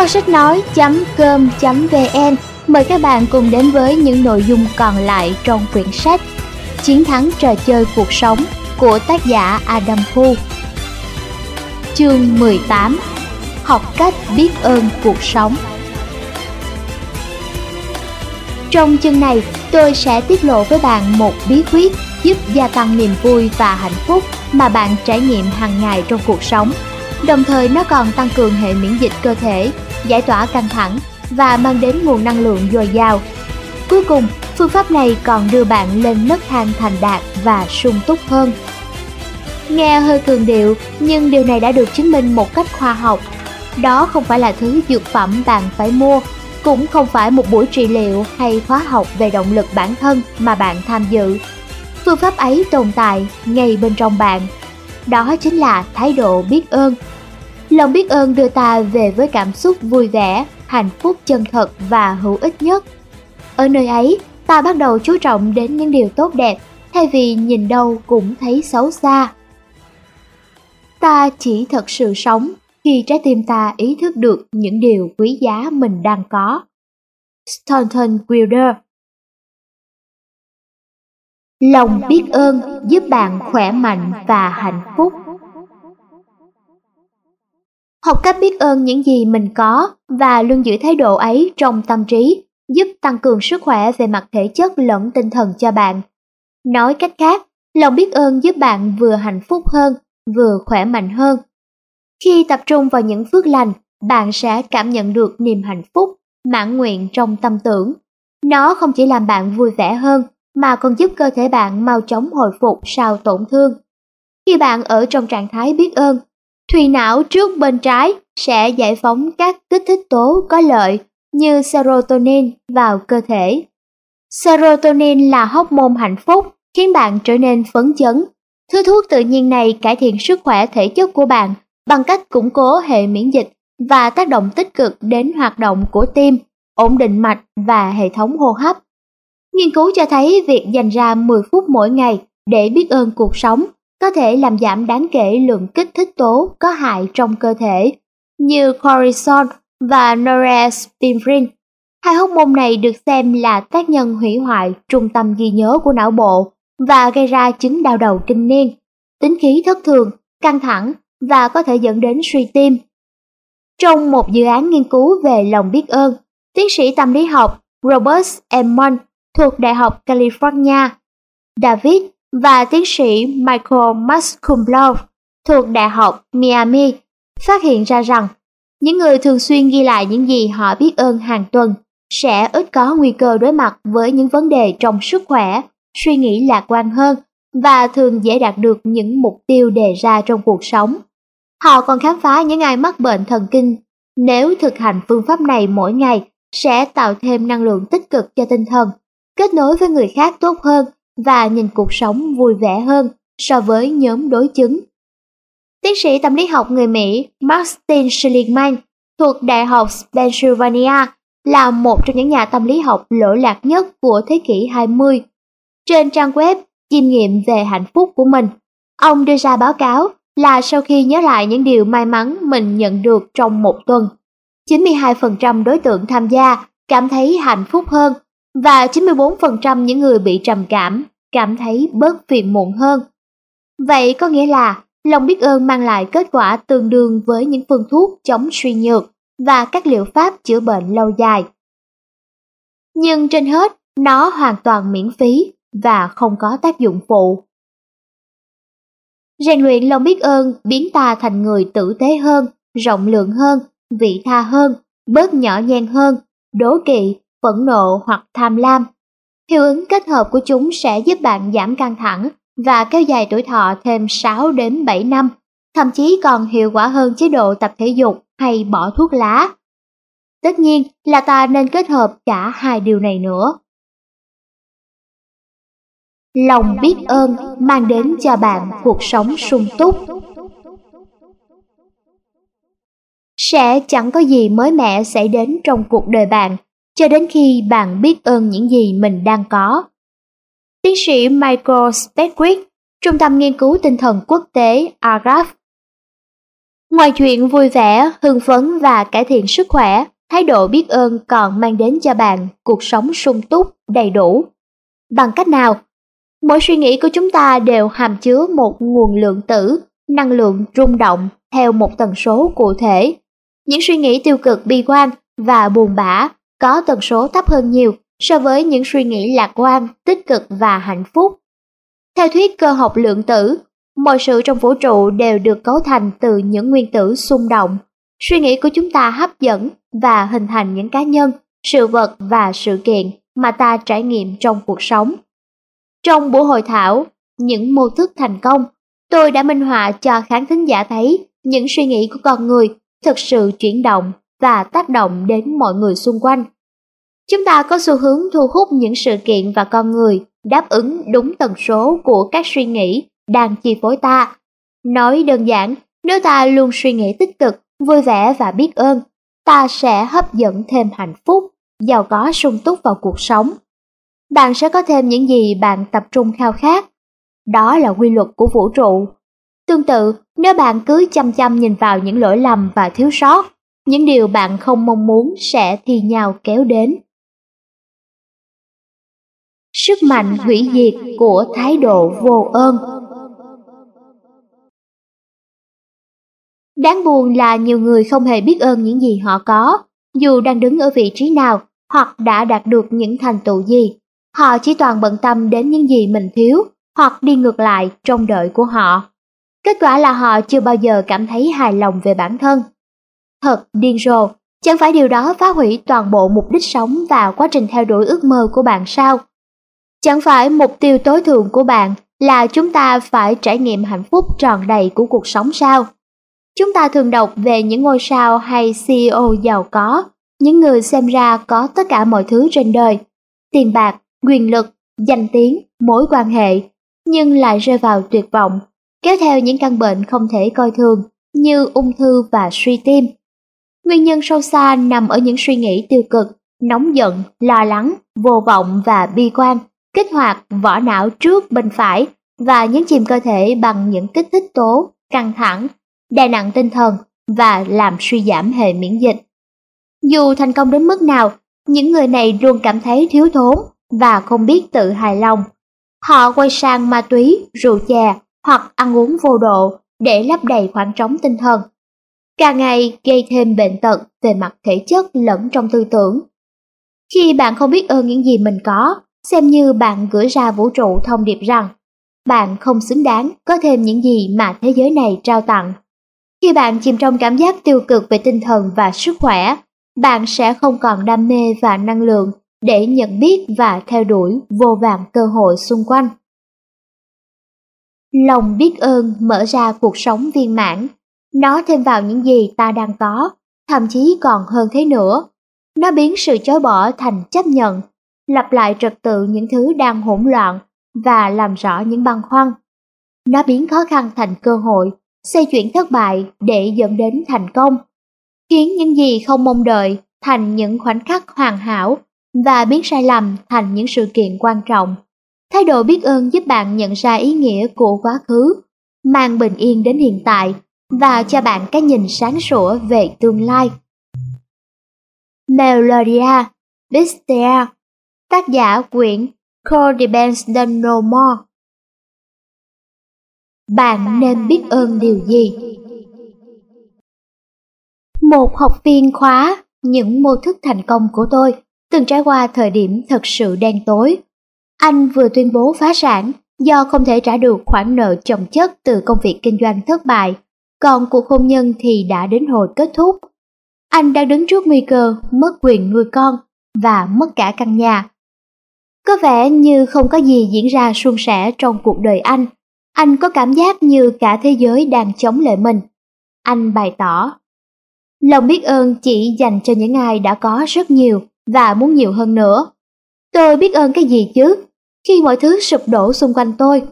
Kho sách nói.com.vn mời các bạn cùng đến với những nội dung còn lại trong quyển sách Chiến thắng trò chơi cuộc sống của tác giả Adam Khu. Chương 18 Học cách biết ơn cuộc sống Trong chương này, tôi sẽ tiết lộ với bạn một bí quyết giúp gia tăng niềm vui và hạnh phúc mà bạn trải nghiệm hàng ngày trong cuộc sống. Đồng thời nó còn tăng cường hệ miễn dịch cơ thể, giải tỏa căng thẳng và mang đến nguồn năng lượng dồi dào. Cuối cùng, phương pháp này còn đưa bạn lên nấc thang thành đạt và sung túc hơn. Nghe hơi cường điệu, nhưng điều này đã được chứng minh một cách khoa học. Đó không phải là thứ dược phẩm bạn phải mua, cũng không phải một buổi trị liệu hay khóa học về động lực bản thân mà bạn tham dự. Phương pháp ấy tồn tại ngay bên trong bạn. Đó chính là thái độ biết ơn. Lòng biết ơn đưa ta về với cảm xúc vui vẻ, hạnh phúc chân thật và hữu ích nhất. Ở nơi ấy, ta bắt đầu chú trọng đến những điều tốt đẹp thay vì nhìn đâu cũng thấy xấu xa. Ta chỉ thật sự sống khi trái tim ta ý thức được những điều quý giá mình đang có. Stanton Wilder Lòng biết ơn giúp bạn khỏe mạnh và hạnh phúc. Học cách biết ơn những gì mình có và luôn giữ thái độ ấy trong tâm trí giúp tăng cường sức khỏe về mặt thể chất lẫn tinh thần cho bạn. Nói cách khác, lòng biết ơn giúp bạn vừa hạnh phúc hơn, vừa khỏe mạnh hơn. Khi tập trung vào những phước lành, bạn sẽ cảm nhận được niềm hạnh phúc, mãn nguyện trong tâm tưởng. Nó không chỉ làm bạn vui vẻ hơn, mà còn giúp cơ thể bạn mau chóng hồi phục sau tổn thương. Khi bạn ở trong trạng thái biết ơn, thùy não trước bên trái sẽ giải phóng các kích thích tố có lợi như serotonin vào cơ thể. Serotonin là hormone hạnh phúc, khiến bạn trở nên phấn chấn. Thứ thuốc tự nhiên này cải thiện sức khỏe thể chất của bạn bằng cách củng cố hệ miễn dịch và tác động tích cực đến hoạt động của tim, ổn định mạch và hệ thống hô hấp. Nghiên cứu cho thấy việc dành ra 10 phút mỗi ngày để biết ơn cuộc sống có thể làm giảm đáng kể lượng kích thích tố có hại trong cơ thể như cortisol và norepinephrine. Hai hormone này được xem là tác nhân hủy hoại trung tâm ghi nhớ của não bộ và gây ra chứng đau đầu kinh niên, tính khí thất thường, căng thẳng và có thể dẫn đến suy tim. Trong một dự án nghiên cứu về lòng biết ơn, tiến sĩ tâm lý học Robert Emmons thuộc Đại học California, David và tiến sĩ Michael Mascumblov thuộc Đại học Miami phát hiện ra rằng những người thường xuyên ghi lại những gì họ biết ơn hàng tuần sẽ ít có nguy cơ đối mặt với những vấn đề trong sức khỏe, suy nghĩ lạc quan hơn và thường dễ đạt được những mục tiêu đề ra trong cuộc sống. Họ còn khám phá những ai mắc bệnh thần kinh nếu thực hành phương pháp này mỗi ngày sẽ tạo thêm năng lượng tích cực cho tinh thần, kết nối với người khác tốt hơn và nhìn cuộc sống vui vẻ hơn so với nhóm đối chứng. Tiến sĩ tâm lý học người Mỹ Martin Seligman thuộc Đại học Pennsylvania là một trong những nhà tâm lý học lỗi lạc nhất của thế kỷ 20. Trên trang web chiêm nghiệm về hạnh phúc của mình, ông đưa ra báo cáo là sau khi nhớ lại những điều may mắn mình nhận được trong một tuần, 92% đối tượng tham gia cảm thấy hạnh phúc hơn và 94% những người bị trầm cảm cảm thấy bớt phiền muộn hơn. Vậy có nghĩa là lòng biết ơn mang lại kết quả tương đương với những phương thuốc chống suy nhược và các liệu pháp chữa bệnh lâu dài. Nhưng trên hết, nó hoàn toàn miễn phí và không có tác dụng phụ. Rèn luyện lòng biết ơn biến ta thành người tử tế hơn, rộng lượng hơn, vị tha hơn, bớt nhỏ nhen hơn, đố kỵ, phẫn nộ hoặc tham lam. Hiệu ứng kết hợp của chúng sẽ giúp bạn giảm căng thẳng và kéo dài tuổi thọ thêm 6 đến 7 năm, thậm chí còn hiệu quả hơn chế độ tập thể dục hay bỏ thuốc lá. Tất nhiên là ta nên kết hợp cả hai điều này nữa. Lòng biết ơn mang đến cho bạn cuộc sống sung túc. Sẽ chẳng có gì mới mẻ xảy đến trong cuộc đời bạn cho đến khi bạn biết ơn những gì mình đang có. Tiến sĩ Michael Spedwick, Trung tâm Nghiên cứu Tinh thần Quốc tế AGAF Ngoài chuyện vui vẻ, hưng phấn và cải thiện sức khỏe, thái độ biết ơn còn mang đến cho bạn cuộc sống sung túc, đầy đủ. Bằng cách nào? Mỗi suy nghĩ của chúng ta đều hàm chứa một nguồn lượng tử, năng lượng rung động theo một tần số cụ thể. Những suy nghĩ tiêu cực bi quan và buồn bã có tần số thấp hơn nhiều so với những suy nghĩ lạc quan, tích cực và hạnh phúc. Theo thuyết cơ học lượng tử, mọi sự trong vũ trụ đều được cấu thành từ những nguyên tử xung động. Suy nghĩ của chúng ta hấp dẫn và hình thành những cá nhân, sự vật và sự kiện mà ta trải nghiệm trong cuộc sống. Trong buổi hội thảo, những mô thức thành công, tôi đã minh họa cho khán thính giả thấy những suy nghĩ của con người thực sự chuyển động và tác động đến mọi người xung quanh. Chúng ta có xu hướng thu hút những sự kiện và con người đáp ứng đúng tần số của các suy nghĩ đang chi phối ta. Nói đơn giản, nếu ta luôn suy nghĩ tích cực, vui vẻ và biết ơn, ta sẽ hấp dẫn thêm hạnh phúc, giàu có sung túc vào cuộc sống. Bạn sẽ có thêm những gì bạn tập trung khao khát. Đó là quy luật của vũ trụ. Tương tự, nếu bạn cứ chăm chăm nhìn vào những lỗi lầm và thiếu sót, những điều bạn không mong muốn sẽ thi nhau kéo đến. Sức mạnh hủy diệt của thái độ vô ơn Đáng buồn là nhiều người không hề biết ơn những gì họ có, dù đang đứng ở vị trí nào hoặc đã đạt được những thành tựu gì. Họ chỉ toàn bận tâm đến những gì mình thiếu hoặc đi ngược lại trong đợi của họ. Kết quả là họ chưa bao giờ cảm thấy hài lòng về bản thân. Thật điên rồ, chẳng phải điều đó phá hủy toàn bộ mục đích sống và quá trình theo đuổi ước mơ của bạn sao? Chẳng phải mục tiêu tối thượng của bạn là chúng ta phải trải nghiệm hạnh phúc tròn đầy của cuộc sống sao? Chúng ta thường đọc về những ngôi sao hay CEO giàu có, những người xem ra có tất cả mọi thứ trên đời, tiền bạc, quyền lực, danh tiếng, mối quan hệ, nhưng lại rơi vào tuyệt vọng, kéo theo những căn bệnh không thể coi thường như ung thư và suy tim. Nguyên nhân sâu xa nằm ở những suy nghĩ tiêu cực, nóng giận, lo lắng, vô vọng và bi quan, kích hoạt vỏ não trước bên phải và nhấn chìm cơ thể bằng những kích thích tố, căng thẳng, đè nặng tinh thần và làm suy giảm hệ miễn dịch. Dù thành công đến mức nào, những người này luôn cảm thấy thiếu thốn và không biết tự hài lòng. Họ quay sang ma túy, rượu chè hoặc ăn uống vô độ để lấp đầy khoảng trống tinh thần. Càng ngày gây thêm bệnh tật về mặt thể chất lẫn trong tư tưởng. Khi bạn không biết ơn những gì mình có, xem như bạn gửi ra vũ trụ thông điệp rằng bạn không xứng đáng có thêm những gì mà thế giới này trao tặng. Khi bạn chìm trong cảm giác tiêu cực về tinh thần và sức khỏe, bạn sẽ không còn đam mê và năng lượng để nhận biết và theo đuổi vô vàng cơ hội xung quanh. Lòng biết ơn mở ra cuộc sống viên mãn, nó thêm vào những gì ta đang có, thậm chí còn hơn thế nữa. Nó biến sự chối bỏ thành chấp nhận, lặp lại trật tự những thứ đang hỗn loạn và làm rõ những băn khoăn. Nó biến khó khăn thành cơ hội, xoay chuyển thất bại để dẫn đến thành công, khiến những gì không mong đợi thành những khoảnh khắc hoàn hảo và biến sai lầm thành những sự kiện quan trọng. Thái độ biết ơn giúp bạn nhận ra ý nghĩa của quá khứ, mang bình yên đến hiện tại và cho bạn cái nhìn sáng sủa về tương lai. Melodia Bistea Tác giả quyển Core Depends Don't No More bạn nên biết ơn điều gì? Một học viên khóa những mô thức thành công của tôi từng trải qua thời điểm thật sự đen tối. Anh vừa tuyên bố phá sản do không thể trả được khoản nợ chồng chất từ công việc kinh doanh thất bại, còn cuộc hôn nhân thì đã đến hồi kết thúc. Anh đang đứng trước nguy cơ mất quyền nuôi con và mất cả căn nhà. Có vẻ như không có gì diễn ra suôn sẻ trong cuộc đời anh anh có cảm giác như cả thế giới đang chống lại mình. Anh bày tỏ. Lòng biết ơn chỉ dành cho những ai đã có rất nhiều và muốn nhiều hơn nữa. Tôi biết ơn cái gì chứ, khi mọi thứ sụp đổ xung quanh tôi.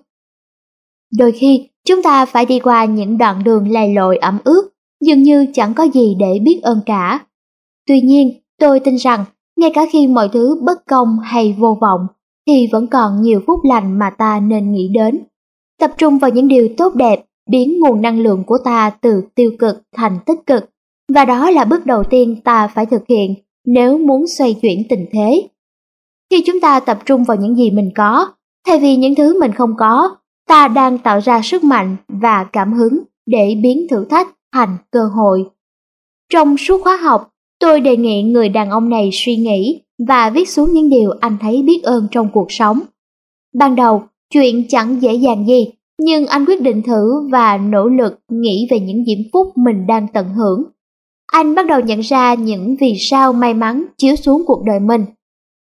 Đôi khi, chúng ta phải đi qua những đoạn đường lầy lội ẩm ướt, dường như chẳng có gì để biết ơn cả. Tuy nhiên, tôi tin rằng, ngay cả khi mọi thứ bất công hay vô vọng, thì vẫn còn nhiều phút lành mà ta nên nghĩ đến tập trung vào những điều tốt đẹp biến nguồn năng lượng của ta từ tiêu cực thành tích cực. Và đó là bước đầu tiên ta phải thực hiện nếu muốn xoay chuyển tình thế. Khi chúng ta tập trung vào những gì mình có, thay vì những thứ mình không có, ta đang tạo ra sức mạnh và cảm hứng để biến thử thách thành cơ hội. Trong suốt khóa học, tôi đề nghị người đàn ông này suy nghĩ và viết xuống những điều anh thấy biết ơn trong cuộc sống. Ban đầu, chuyện chẳng dễ dàng gì, nhưng anh quyết định thử và nỗ lực nghĩ về những diễm phúc mình đang tận hưởng. Anh bắt đầu nhận ra những vì sao may mắn chiếu xuống cuộc đời mình.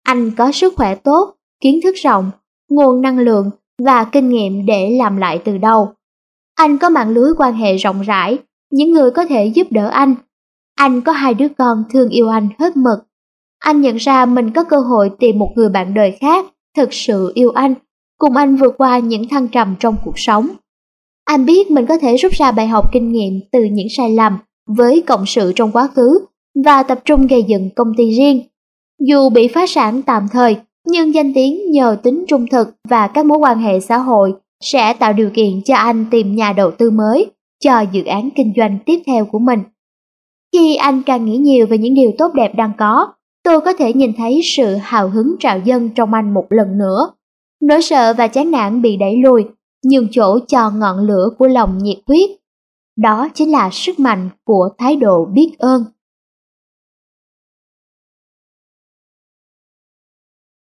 Anh có sức khỏe tốt, kiến thức rộng, nguồn năng lượng và kinh nghiệm để làm lại từ đầu. Anh có mạng lưới quan hệ rộng rãi, những người có thể giúp đỡ anh. Anh có hai đứa con thương yêu anh hết mực. Anh nhận ra mình có cơ hội tìm một người bạn đời khác thực sự yêu anh, cùng anh vượt qua những thăng trầm trong cuộc sống. Anh biết mình có thể rút ra bài học kinh nghiệm từ những sai lầm với cộng sự trong quá khứ và tập trung gây dựng công ty riêng. Dù bị phá sản tạm thời, nhưng danh tiếng nhờ tính trung thực và các mối quan hệ xã hội sẽ tạo điều kiện cho anh tìm nhà đầu tư mới cho dự án kinh doanh tiếp theo của mình. Khi anh càng nghĩ nhiều về những điều tốt đẹp đang có, tôi có thể nhìn thấy sự hào hứng trào dâng trong anh một lần nữa. Nỗi sợ và chán nản bị đẩy lùi, nhường chỗ cho ngọn lửa của lòng nhiệt huyết. Đó chính là sức mạnh của thái độ biết ơn.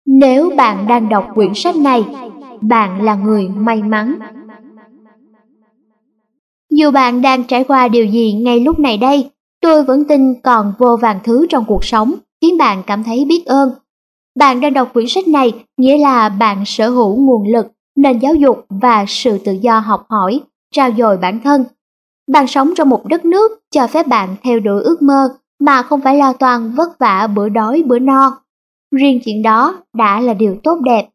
Nếu bạn đang đọc quyển sách này, bạn là người may mắn. Dù bạn đang trải qua điều gì ngay lúc này đây, tôi vẫn tin còn vô vàng thứ trong cuộc sống khiến bạn cảm thấy biết ơn. Bạn đang đọc quyển sách này nghĩa là bạn sở hữu nguồn lực, nền giáo dục và sự tự do học hỏi, trao dồi bản thân. Bạn sống trong một đất nước cho phép bạn theo đuổi ước mơ mà không phải lo toan vất vả bữa đói bữa no. Riêng chuyện đó đã là điều tốt đẹp.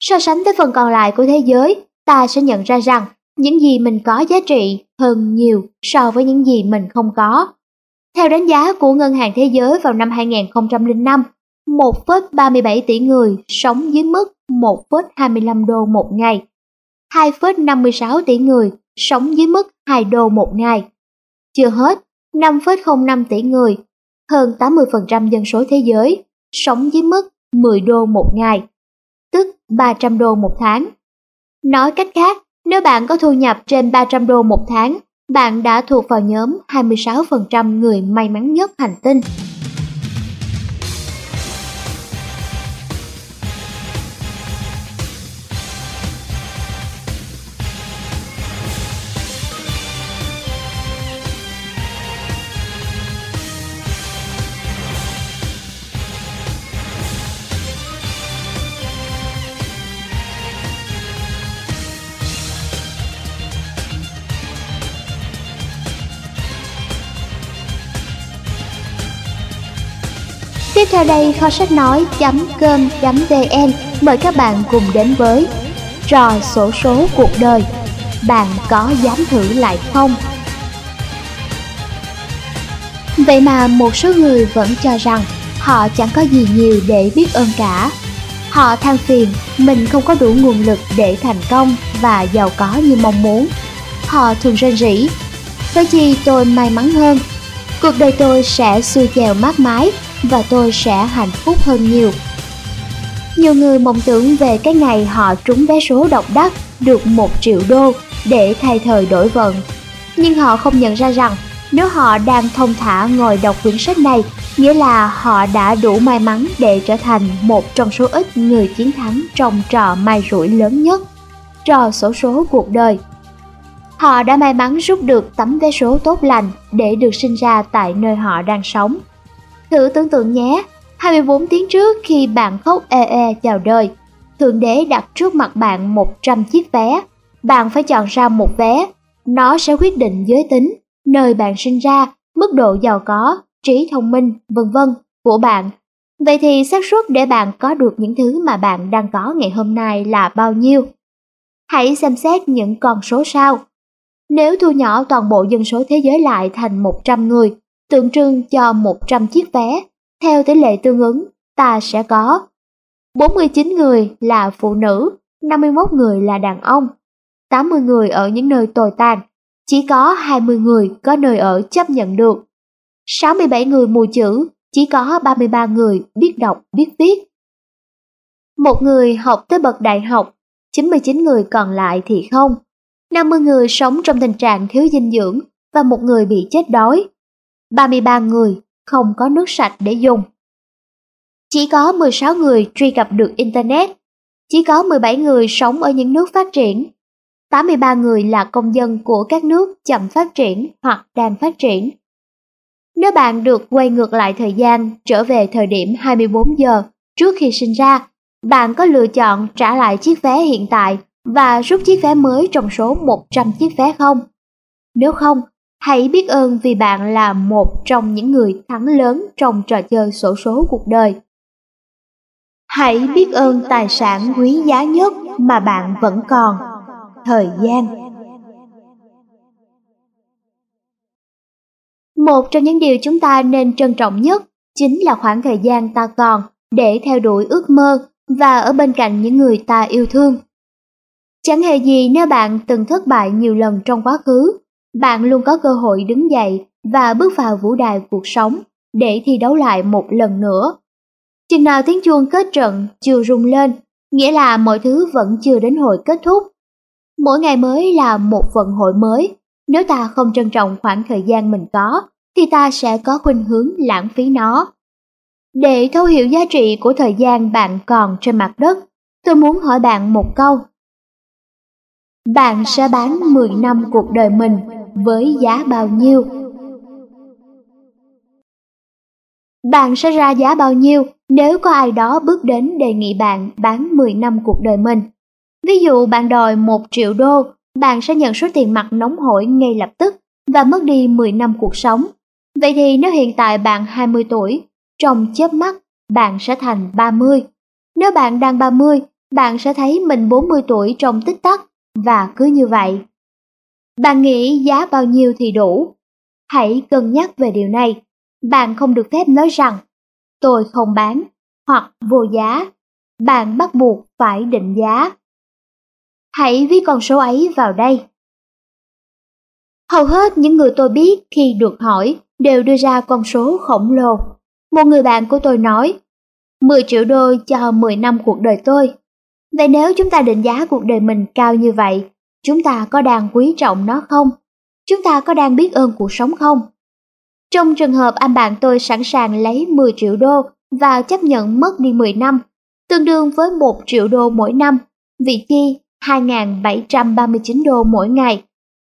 So sánh với phần còn lại của thế giới, ta sẽ nhận ra rằng những gì mình có giá trị hơn nhiều so với những gì mình không có. Theo đánh giá của Ngân hàng Thế giới vào năm 2005, 1,37 tỷ người sống dưới mức 1,25 đô một ngày. 2,56 tỷ người sống dưới mức 2 đô một ngày. Chưa hết, 5,05 tỷ người, hơn 80% dân số thế giới, sống dưới mức 10 đô một ngày, tức 300 đô một tháng. Nói cách khác, nếu bạn có thu nhập trên 300 đô một tháng, bạn đã thuộc vào nhóm 26% người may mắn nhất hành tinh. Sau đây kho sách nói.com.vn mời các bạn cùng đến với Trò sổ số cuộc đời Bạn có dám thử lại không? Vậy mà một số người vẫn cho rằng họ chẳng có gì nhiều để biết ơn cả. Họ than phiền mình không có đủ nguồn lực để thành công và giàu có như mong muốn. Họ thường rên rỉ, với chi tôi may mắn hơn. Cuộc đời tôi sẽ xuôi chèo mát mái và tôi sẽ hạnh phúc hơn nhiều. Nhiều người mộng tưởng về cái ngày họ trúng vé số độc đắc được 1 triệu đô để thay thời đổi vận. Nhưng họ không nhận ra rằng nếu họ đang thông thả ngồi đọc quyển sách này, nghĩa là họ đã đủ may mắn để trở thành một trong số ít người chiến thắng trong trò may rủi lớn nhất, trò sổ số cuộc đời. Họ đã may mắn rút được tấm vé số tốt lành để được sinh ra tại nơi họ đang sống. Thử tưởng tượng nhé, 24 tiếng trước khi bạn khóc e e chào đời, Thượng Đế đặt trước mặt bạn 100 chiếc vé. Bạn phải chọn ra một vé, nó sẽ quyết định giới tính, nơi bạn sinh ra, mức độ giàu có, trí thông minh, vân vân của bạn. Vậy thì xác suất để bạn có được những thứ mà bạn đang có ngày hôm nay là bao nhiêu? Hãy xem xét những con số sau. Nếu thu nhỏ toàn bộ dân số thế giới lại thành 100 người, tượng trưng cho 100 chiếc vé. Theo tỷ lệ tương ứng, ta sẽ có 49 người là phụ nữ, 51 người là đàn ông. 80 người ở những nơi tồi tàn, chỉ có 20 người có nơi ở chấp nhận được. 67 người mù chữ, chỉ có 33 người biết đọc biết viết. Một người học tới bậc đại học, 99 người còn lại thì không. 50 người sống trong tình trạng thiếu dinh dưỡng và một người bị chết đói. 33 người không có nước sạch để dùng. Chỉ có 16 người truy cập được Internet. Chỉ có 17 người sống ở những nước phát triển. 83 người là công dân của các nước chậm phát triển hoặc đang phát triển. Nếu bạn được quay ngược lại thời gian trở về thời điểm 24 giờ trước khi sinh ra, bạn có lựa chọn trả lại chiếc vé hiện tại và rút chiếc vé mới trong số 100 chiếc vé không? Nếu không, hãy biết ơn vì bạn là một trong những người thắng lớn trong trò chơi sổ số cuộc đời. Hãy biết ơn tài sản quý giá nhất mà bạn vẫn còn, thời gian. Một trong những điều chúng ta nên trân trọng nhất chính là khoảng thời gian ta còn để theo đuổi ước mơ và ở bên cạnh những người ta yêu thương. Chẳng hề gì nếu bạn từng thất bại nhiều lần trong quá khứ, bạn luôn có cơ hội đứng dậy và bước vào vũ đài cuộc sống để thi đấu lại một lần nữa. Chừng nào tiếng chuông kết trận chưa rung lên, nghĩa là mọi thứ vẫn chưa đến hồi kết thúc. Mỗi ngày mới là một vận hội mới, nếu ta không trân trọng khoảng thời gian mình có, thì ta sẽ có khuynh hướng lãng phí nó. Để thấu hiểu giá trị của thời gian bạn còn trên mặt đất, tôi muốn hỏi bạn một câu. Bạn sẽ bán 10 năm cuộc đời mình với giá bao nhiêu? Bạn sẽ ra giá bao nhiêu nếu có ai đó bước đến đề nghị bạn bán 10 năm cuộc đời mình? Ví dụ bạn đòi 1 triệu đô, bạn sẽ nhận số tiền mặt nóng hổi ngay lập tức và mất đi 10 năm cuộc sống. Vậy thì nếu hiện tại bạn 20 tuổi, trong chớp mắt bạn sẽ thành 30. Nếu bạn đang 30, bạn sẽ thấy mình 40 tuổi trong tích tắc và cứ như vậy. Bạn nghĩ giá bao nhiêu thì đủ? Hãy cân nhắc về điều này. Bạn không được phép nói rằng tôi không bán hoặc vô giá. Bạn bắt buộc phải định giá. Hãy viết con số ấy vào đây. Hầu hết những người tôi biết khi được hỏi đều đưa ra con số khổng lồ. Một người bạn của tôi nói, 10 triệu đô cho 10 năm cuộc đời tôi. Vậy nếu chúng ta định giá cuộc đời mình cao như vậy, chúng ta có đang quý trọng nó không? Chúng ta có đang biết ơn cuộc sống không? Trong trường hợp anh bạn tôi sẵn sàng lấy 10 triệu đô và chấp nhận mất đi 10 năm, tương đương với 1 triệu đô mỗi năm, vị chi 2.739 đô mỗi ngày,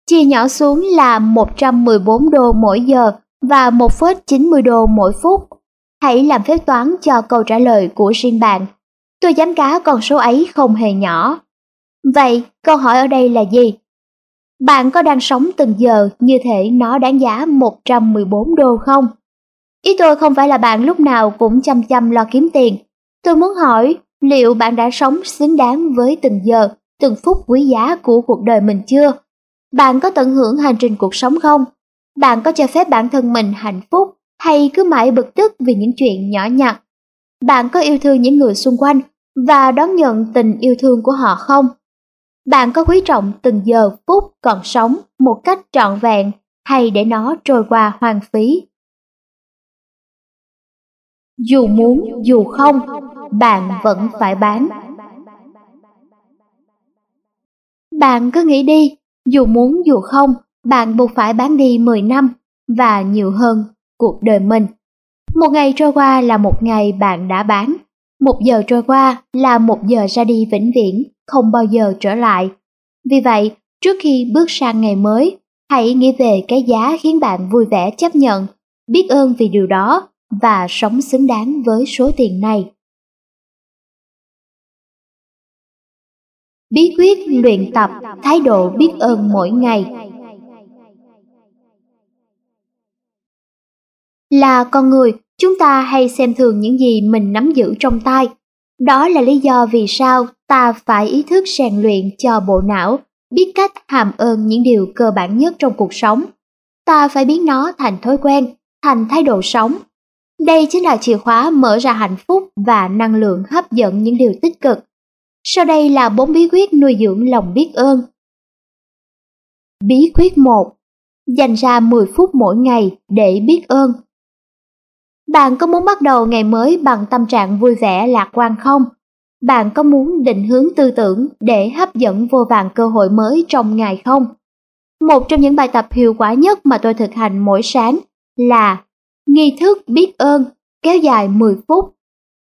chia nhỏ xuống là 114 đô mỗi giờ và 1,90 đô mỗi phút. Hãy làm phép toán cho câu trả lời của riêng bạn. Tôi dám cá con số ấy không hề nhỏ. Vậy, câu hỏi ở đây là gì? Bạn có đang sống từng giờ như thể nó đáng giá 114 đô không? Ý tôi không phải là bạn lúc nào cũng chăm chăm lo kiếm tiền. Tôi muốn hỏi liệu bạn đã sống xứng đáng với từng giờ, từng phút quý giá của cuộc đời mình chưa? Bạn có tận hưởng hành trình cuộc sống không? Bạn có cho phép bản thân mình hạnh phúc hay cứ mãi bực tức vì những chuyện nhỏ nhặt? Bạn có yêu thương những người xung quanh và đón nhận tình yêu thương của họ không? Bạn có quý trọng từng giờ phút còn sống một cách trọn vẹn hay để nó trôi qua hoang phí? Dù muốn dù không, bạn vẫn phải bán. Bạn cứ nghĩ đi, dù muốn dù không, bạn buộc phải bán đi 10 năm và nhiều hơn cuộc đời mình. Một ngày trôi qua là một ngày bạn đã bán, một giờ trôi qua là một giờ ra đi vĩnh viễn, không bao giờ trở lại. Vì vậy, trước khi bước sang ngày mới, hãy nghĩ về cái giá khiến bạn vui vẻ chấp nhận, biết ơn vì điều đó và sống xứng đáng với số tiền này. Bí quyết luyện tập thái độ biết ơn mỗi ngày Là con người, chúng ta hay xem thường những gì mình nắm giữ trong tay. Đó là lý do vì sao ta phải ý thức rèn luyện cho bộ não, biết cách hàm ơn những điều cơ bản nhất trong cuộc sống. Ta phải biến nó thành thói quen, thành thái độ sống. Đây chính là chìa khóa mở ra hạnh phúc và năng lượng hấp dẫn những điều tích cực. Sau đây là bốn bí quyết nuôi dưỡng lòng biết ơn. Bí quyết 1 Dành ra 10 phút mỗi ngày để biết ơn Bạn có muốn bắt đầu ngày mới bằng tâm trạng vui vẻ lạc quan không? Bạn có muốn định hướng tư tưởng để hấp dẫn vô vàng cơ hội mới trong ngày không? Một trong những bài tập hiệu quả nhất mà tôi thực hành mỗi sáng là nghi thức biết ơn kéo dài 10 phút.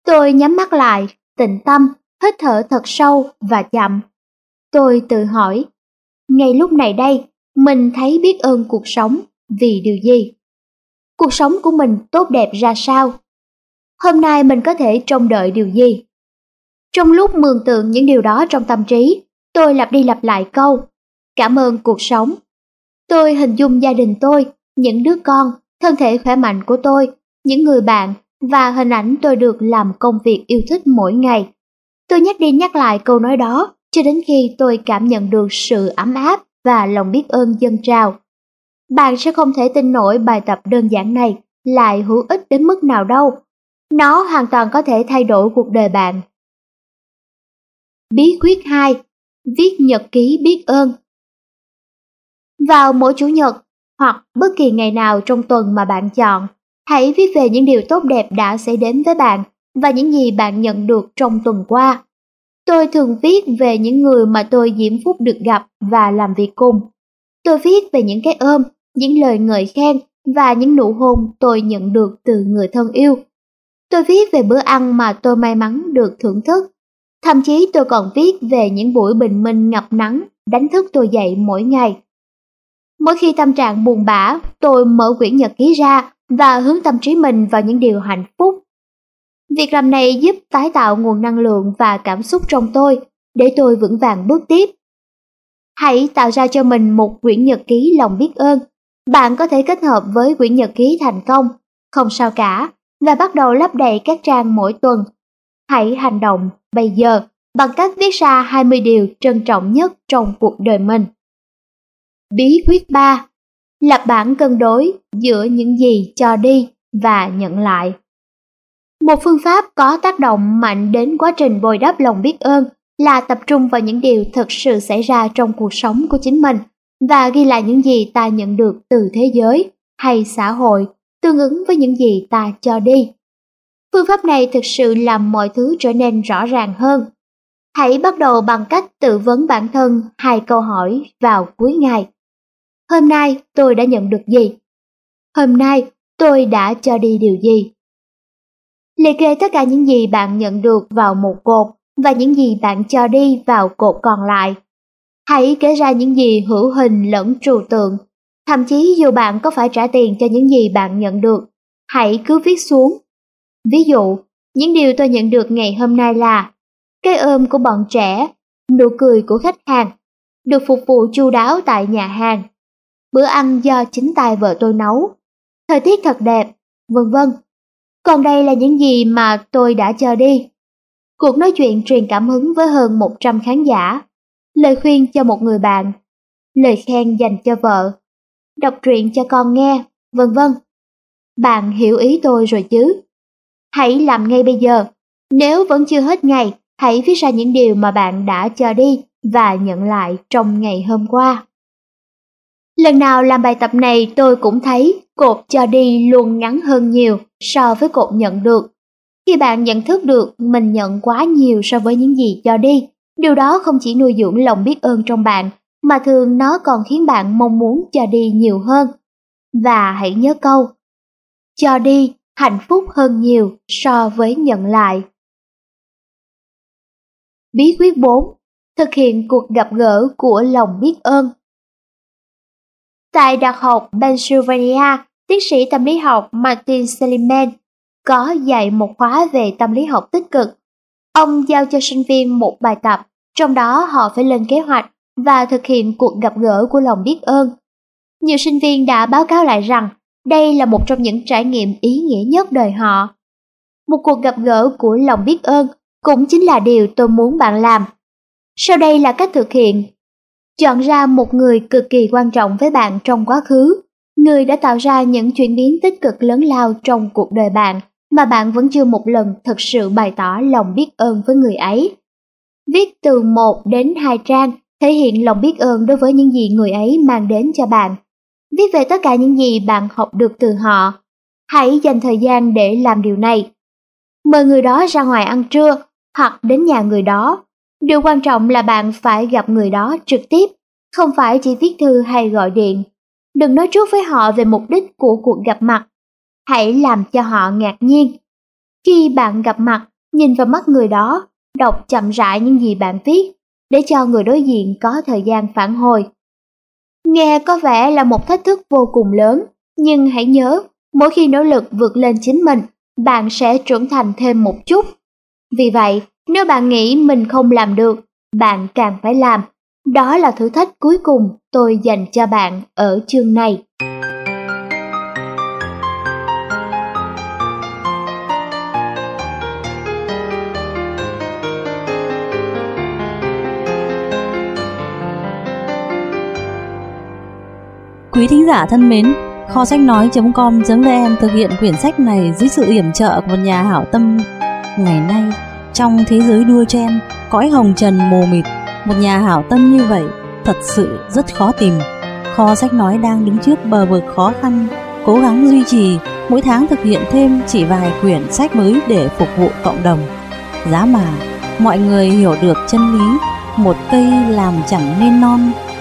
Tôi nhắm mắt lại, tĩnh tâm, hít thở thật sâu và chậm. Tôi tự hỏi, ngay lúc này đây, mình thấy biết ơn cuộc sống vì điều gì? Cuộc sống của mình tốt đẹp ra sao? Hôm nay mình có thể trông đợi điều gì? Trong lúc mường tượng những điều đó trong tâm trí, tôi lặp đi lặp lại câu Cảm ơn cuộc sống. Tôi hình dung gia đình tôi, những đứa con, thân thể khỏe mạnh của tôi, những người bạn và hình ảnh tôi được làm công việc yêu thích mỗi ngày. Tôi nhắc đi nhắc lại câu nói đó cho đến khi tôi cảm nhận được sự ấm áp và lòng biết ơn dân trào. Bạn sẽ không thể tin nổi bài tập đơn giản này lại hữu ích đến mức nào đâu. Nó hoàn toàn có thể thay đổi cuộc đời bạn. Bí quyết 2. Viết nhật ký biết ơn Vào mỗi chủ nhật hoặc bất kỳ ngày nào trong tuần mà bạn chọn, hãy viết về những điều tốt đẹp đã xảy đến với bạn và những gì bạn nhận được trong tuần qua. Tôi thường viết về những người mà tôi diễm phúc được gặp và làm việc cùng. Tôi viết về những cái ôm, những lời ngợi khen và những nụ hôn tôi nhận được từ người thân yêu. Tôi viết về bữa ăn mà tôi may mắn được thưởng thức. Thậm chí tôi còn viết về những buổi bình minh ngập nắng đánh thức tôi dậy mỗi ngày. Mỗi khi tâm trạng buồn bã, tôi mở quyển nhật ký ra và hướng tâm trí mình vào những điều hạnh phúc Việc làm này giúp tái tạo nguồn năng lượng và cảm xúc trong tôi để tôi vững vàng bước tiếp. Hãy tạo ra cho mình một quyển nhật ký lòng biết ơn. Bạn có thể kết hợp với quyển nhật ký thành công, không sao cả, và bắt đầu lấp đầy các trang mỗi tuần. Hãy hành động bây giờ bằng cách viết ra 20 điều trân trọng nhất trong cuộc đời mình. Bí quyết 3. Lập bản cân đối giữa những gì cho đi và nhận lại. Một phương pháp có tác động mạnh đến quá trình bồi đắp lòng biết ơn là tập trung vào những điều thực sự xảy ra trong cuộc sống của chính mình và ghi lại những gì ta nhận được từ thế giới hay xã hội tương ứng với những gì ta cho đi. Phương pháp này thực sự làm mọi thứ trở nên rõ ràng hơn. Hãy bắt đầu bằng cách tự vấn bản thân hai câu hỏi vào cuối ngày. Hôm nay tôi đã nhận được gì? Hôm nay tôi đã cho đi điều gì? Liệt kê tất cả những gì bạn nhận được vào một cột và những gì bạn cho đi vào cột còn lại. Hãy kể ra những gì hữu hình lẫn trừu tượng. Thậm chí dù bạn có phải trả tiền cho những gì bạn nhận được, hãy cứ viết xuống. Ví dụ, những điều tôi nhận được ngày hôm nay là cái ôm của bọn trẻ, nụ cười của khách hàng, được phục vụ chu đáo tại nhà hàng, bữa ăn do chính tay vợ tôi nấu, thời tiết thật đẹp, vân vân. Còn đây là những gì mà tôi đã chờ đi. Cuộc nói chuyện truyền cảm hứng với hơn 100 khán giả, lời khuyên cho một người bạn, lời khen dành cho vợ, đọc truyện cho con nghe, vân vân. Bạn hiểu ý tôi rồi chứ? Hãy làm ngay bây giờ. Nếu vẫn chưa hết ngày, hãy viết ra những điều mà bạn đã chờ đi và nhận lại trong ngày hôm qua. Lần nào làm bài tập này tôi cũng thấy cột cho đi luôn ngắn hơn nhiều so với cột nhận được. Khi bạn nhận thức được mình nhận quá nhiều so với những gì cho đi, điều đó không chỉ nuôi dưỡng lòng biết ơn trong bạn, mà thường nó còn khiến bạn mong muốn cho đi nhiều hơn. Và hãy nhớ câu, cho đi hạnh phúc hơn nhiều so với nhận lại. Bí quyết 4. Thực hiện cuộc gặp gỡ của lòng biết ơn. Tại Đại học Pennsylvania, tiến sĩ tâm lý học Martin Seligman có dạy một khóa về tâm lý học tích cực. Ông giao cho sinh viên một bài tập, trong đó họ phải lên kế hoạch và thực hiện cuộc gặp gỡ của lòng biết ơn. Nhiều sinh viên đã báo cáo lại rằng đây là một trong những trải nghiệm ý nghĩa nhất đời họ. Một cuộc gặp gỡ của lòng biết ơn cũng chính là điều tôi muốn bạn làm. Sau đây là cách thực hiện. Chọn ra một người cực kỳ quan trọng với bạn trong quá khứ người đã tạo ra những chuyển biến tích cực lớn lao trong cuộc đời bạn mà bạn vẫn chưa một lần thực sự bày tỏ lòng biết ơn với người ấy. Viết từ một đến hai trang thể hiện lòng biết ơn đối với những gì người ấy mang đến cho bạn. Viết về tất cả những gì bạn học được từ họ. Hãy dành thời gian để làm điều này. Mời người đó ra ngoài ăn trưa hoặc đến nhà người đó. Điều quan trọng là bạn phải gặp người đó trực tiếp, không phải chỉ viết thư hay gọi điện. Đừng nói trước với họ về mục đích của cuộc gặp mặt. Hãy làm cho họ ngạc nhiên. Khi bạn gặp mặt, nhìn vào mắt người đó, đọc chậm rãi những gì bạn viết để cho người đối diện có thời gian phản hồi. Nghe có vẻ là một thách thức vô cùng lớn, nhưng hãy nhớ, mỗi khi nỗ lực vượt lên chính mình, bạn sẽ trưởng thành thêm một chút. Vì vậy, nếu bạn nghĩ mình không làm được, bạn càng phải làm. Đó là thử thách cuối cùng tôi dành cho bạn ở chương này. Quý thính giả thân mến, kho sách nói.com.vn thực hiện quyển sách này dưới sự yểm trợ của một nhà hảo tâm. Ngày nay, trong thế giới đua chen, cõi hồng trần mù mịt, một nhà hảo tâm như vậy thật sự rất khó tìm. Kho sách nói đang đứng trước bờ vực khó khăn, cố gắng duy trì, mỗi tháng thực hiện thêm chỉ vài quyển sách mới để phục vụ cộng đồng. Giá mà, mọi người hiểu được chân lý, một cây làm chẳng nên non,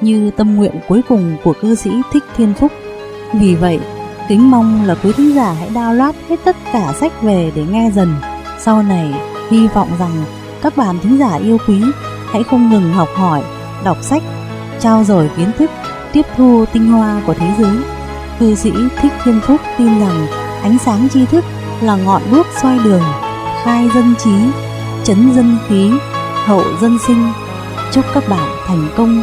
như tâm nguyện cuối cùng của cư sĩ Thích Thiên Phúc. Vì vậy, kính mong là quý thính giả hãy download hết tất cả sách về để nghe dần. Sau này, hy vọng rằng các bạn thính giả yêu quý hãy không ngừng học hỏi, đọc sách, trao dồi kiến thức, tiếp thu tinh hoa của thế giới. Cư sĩ Thích Thiên Phúc tin rằng ánh sáng tri thức là ngọn đuốc xoay đường, khai dân trí, chấn dân khí, hậu dân sinh. Chúc các bạn thành công,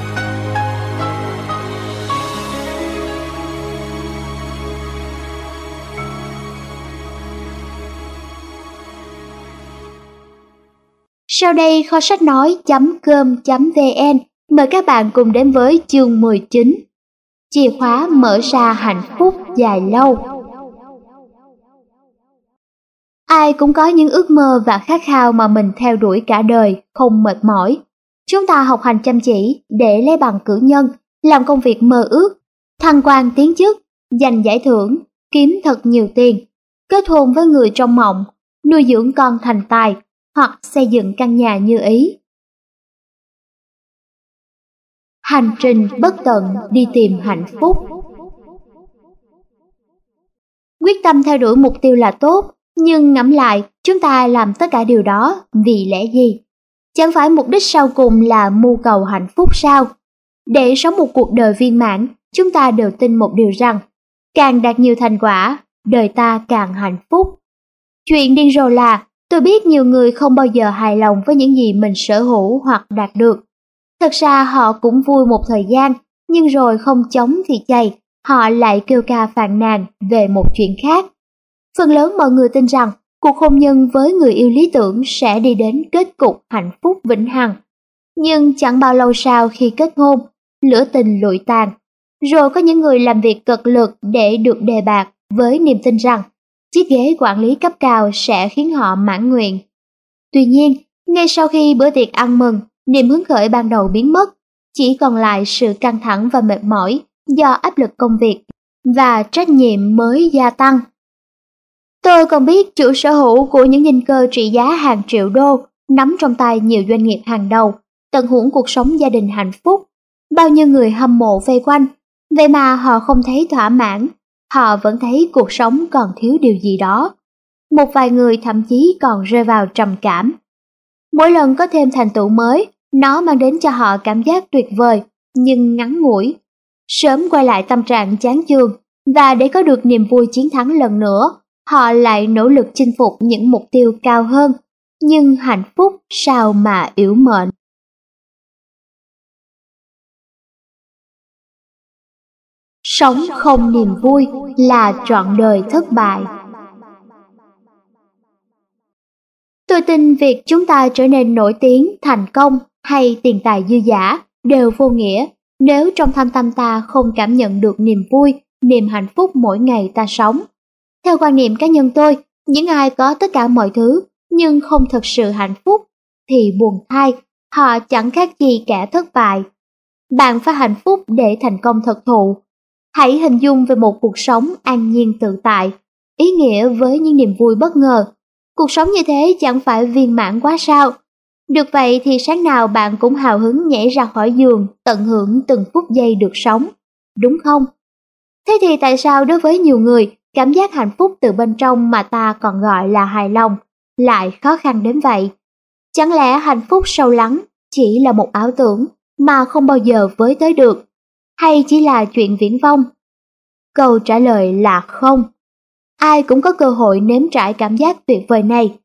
Sau đây kho sách nói.com.vn mời các bạn cùng đến với chương 19 Chìa khóa mở ra hạnh phúc dài lâu. Ai cũng có những ước mơ và khát khao mà mình theo đuổi cả đời, không mệt mỏi. Chúng ta học hành chăm chỉ để lấy bằng cử nhân, làm công việc mơ ước, thăng quan tiến chức, giành giải thưởng, kiếm thật nhiều tiền, kết hôn với người trong mộng, nuôi dưỡng con thành tài, hoặc xây dựng căn nhà như ý. Hành trình bất tận đi tìm hạnh phúc Quyết tâm theo đuổi mục tiêu là tốt, nhưng ngẫm lại, chúng ta làm tất cả điều đó vì lẽ gì? Chẳng phải mục đích sau cùng là mưu cầu hạnh phúc sao? Để sống một cuộc đời viên mãn, chúng ta đều tin một điều rằng, càng đạt nhiều thành quả, đời ta càng hạnh phúc. Chuyện điên rồ là Tôi biết nhiều người không bao giờ hài lòng với những gì mình sở hữu hoặc đạt được. Thật ra họ cũng vui một thời gian, nhưng rồi không chống thì chày, họ lại kêu ca phàn nàn về một chuyện khác. Phần lớn mọi người tin rằng cuộc hôn nhân với người yêu lý tưởng sẽ đi đến kết cục hạnh phúc vĩnh hằng. Nhưng chẳng bao lâu sau khi kết hôn, lửa tình lụi tàn. rồi có những người làm việc cực lực để được đề bạc với niềm tin rằng chiếc ghế quản lý cấp cao sẽ khiến họ mãn nguyện. Tuy nhiên, ngay sau khi bữa tiệc ăn mừng, niềm hứng khởi ban đầu biến mất, chỉ còn lại sự căng thẳng và mệt mỏi do áp lực công việc và trách nhiệm mới gia tăng. Tôi còn biết chủ sở hữu của những dinh cơ trị giá hàng triệu đô nắm trong tay nhiều doanh nghiệp hàng đầu, tận hưởng cuộc sống gia đình hạnh phúc. Bao nhiêu người hâm mộ vây quanh, vậy mà họ không thấy thỏa mãn, họ vẫn thấy cuộc sống còn thiếu điều gì đó. Một vài người thậm chí còn rơi vào trầm cảm. Mỗi lần có thêm thành tựu mới, nó mang đến cho họ cảm giác tuyệt vời, nhưng ngắn ngủi. Sớm quay lại tâm trạng chán chường, và để có được niềm vui chiến thắng lần nữa, họ lại nỗ lực chinh phục những mục tiêu cao hơn, nhưng hạnh phúc sao mà yếu mệnh. Sống không niềm vui là trọn đời thất bại. Tôi tin việc chúng ta trở nên nổi tiếng, thành công hay tiền tài dư giả đều vô nghĩa nếu trong thâm tâm ta không cảm nhận được niềm vui, niềm hạnh phúc mỗi ngày ta sống. Theo quan niệm cá nhân tôi, những ai có tất cả mọi thứ nhưng không thực sự hạnh phúc thì buồn thay, họ chẳng khác gì kẻ thất bại. Bạn phải hạnh phúc để thành công thật thụ. Hãy hình dung về một cuộc sống an nhiên tự tại, ý nghĩa với những niềm vui bất ngờ. Cuộc sống như thế chẳng phải viên mãn quá sao. Được vậy thì sáng nào bạn cũng hào hứng nhảy ra khỏi giường, tận hưởng từng phút giây được sống, đúng không? Thế thì tại sao đối với nhiều người, cảm giác hạnh phúc từ bên trong mà ta còn gọi là hài lòng lại khó khăn đến vậy? Chẳng lẽ hạnh phúc sâu lắng chỉ là một ảo tưởng mà không bao giờ với tới được, hay chỉ là chuyện viễn vông? Câu trả lời là không. Ai cũng có cơ hội nếm trải cảm giác tuyệt vời này.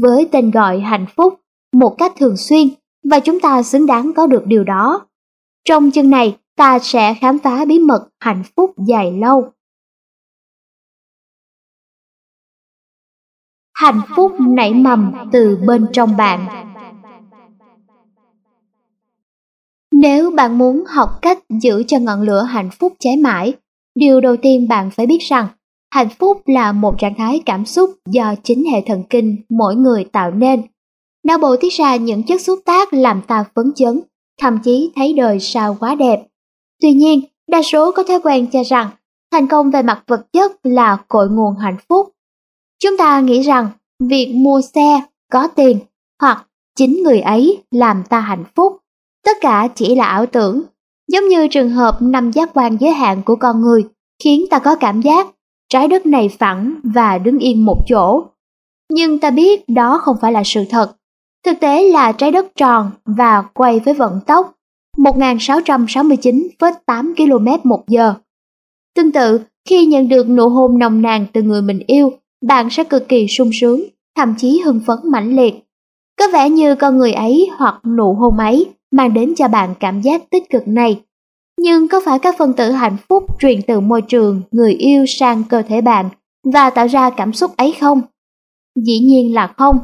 Với tên gọi hạnh phúc, một cách thường xuyên và chúng ta xứng đáng có được điều đó. Trong chương này, ta sẽ khám phá bí mật hạnh phúc dài lâu. Hạnh phúc nảy mầm từ bên trong bạn. Nếu bạn muốn học cách giữ cho ngọn lửa hạnh phúc cháy mãi, điều đầu tiên bạn phải biết rằng hạnh phúc là một trạng thái cảm xúc do chính hệ thần kinh mỗi người tạo nên. Não bộ tiết ra những chất xúc tác làm ta phấn chấn, thậm chí thấy đời sao quá đẹp. Tuy nhiên, đa số có thói quen cho rằng thành công về mặt vật chất là cội nguồn hạnh phúc. Chúng ta nghĩ rằng việc mua xe, có tiền hoặc chính người ấy làm ta hạnh phúc, tất cả chỉ là ảo tưởng, giống như trường hợp năm giác quan giới hạn của con người khiến ta có cảm giác trái đất này phẳng và đứng yên một chỗ. Nhưng ta biết đó không phải là sự thật. Thực tế là trái đất tròn và quay với vận tốc 1669,8 km một giờ. Tương tự, khi nhận được nụ hôn nồng nàn từ người mình yêu, bạn sẽ cực kỳ sung sướng, thậm chí hưng phấn mãnh liệt. Có vẻ như con người ấy hoặc nụ hôn ấy mang đến cho bạn cảm giác tích cực này. Nhưng có phải các phân tử hạnh phúc truyền từ môi trường người yêu sang cơ thể bạn và tạo ra cảm xúc ấy không? Dĩ nhiên là không.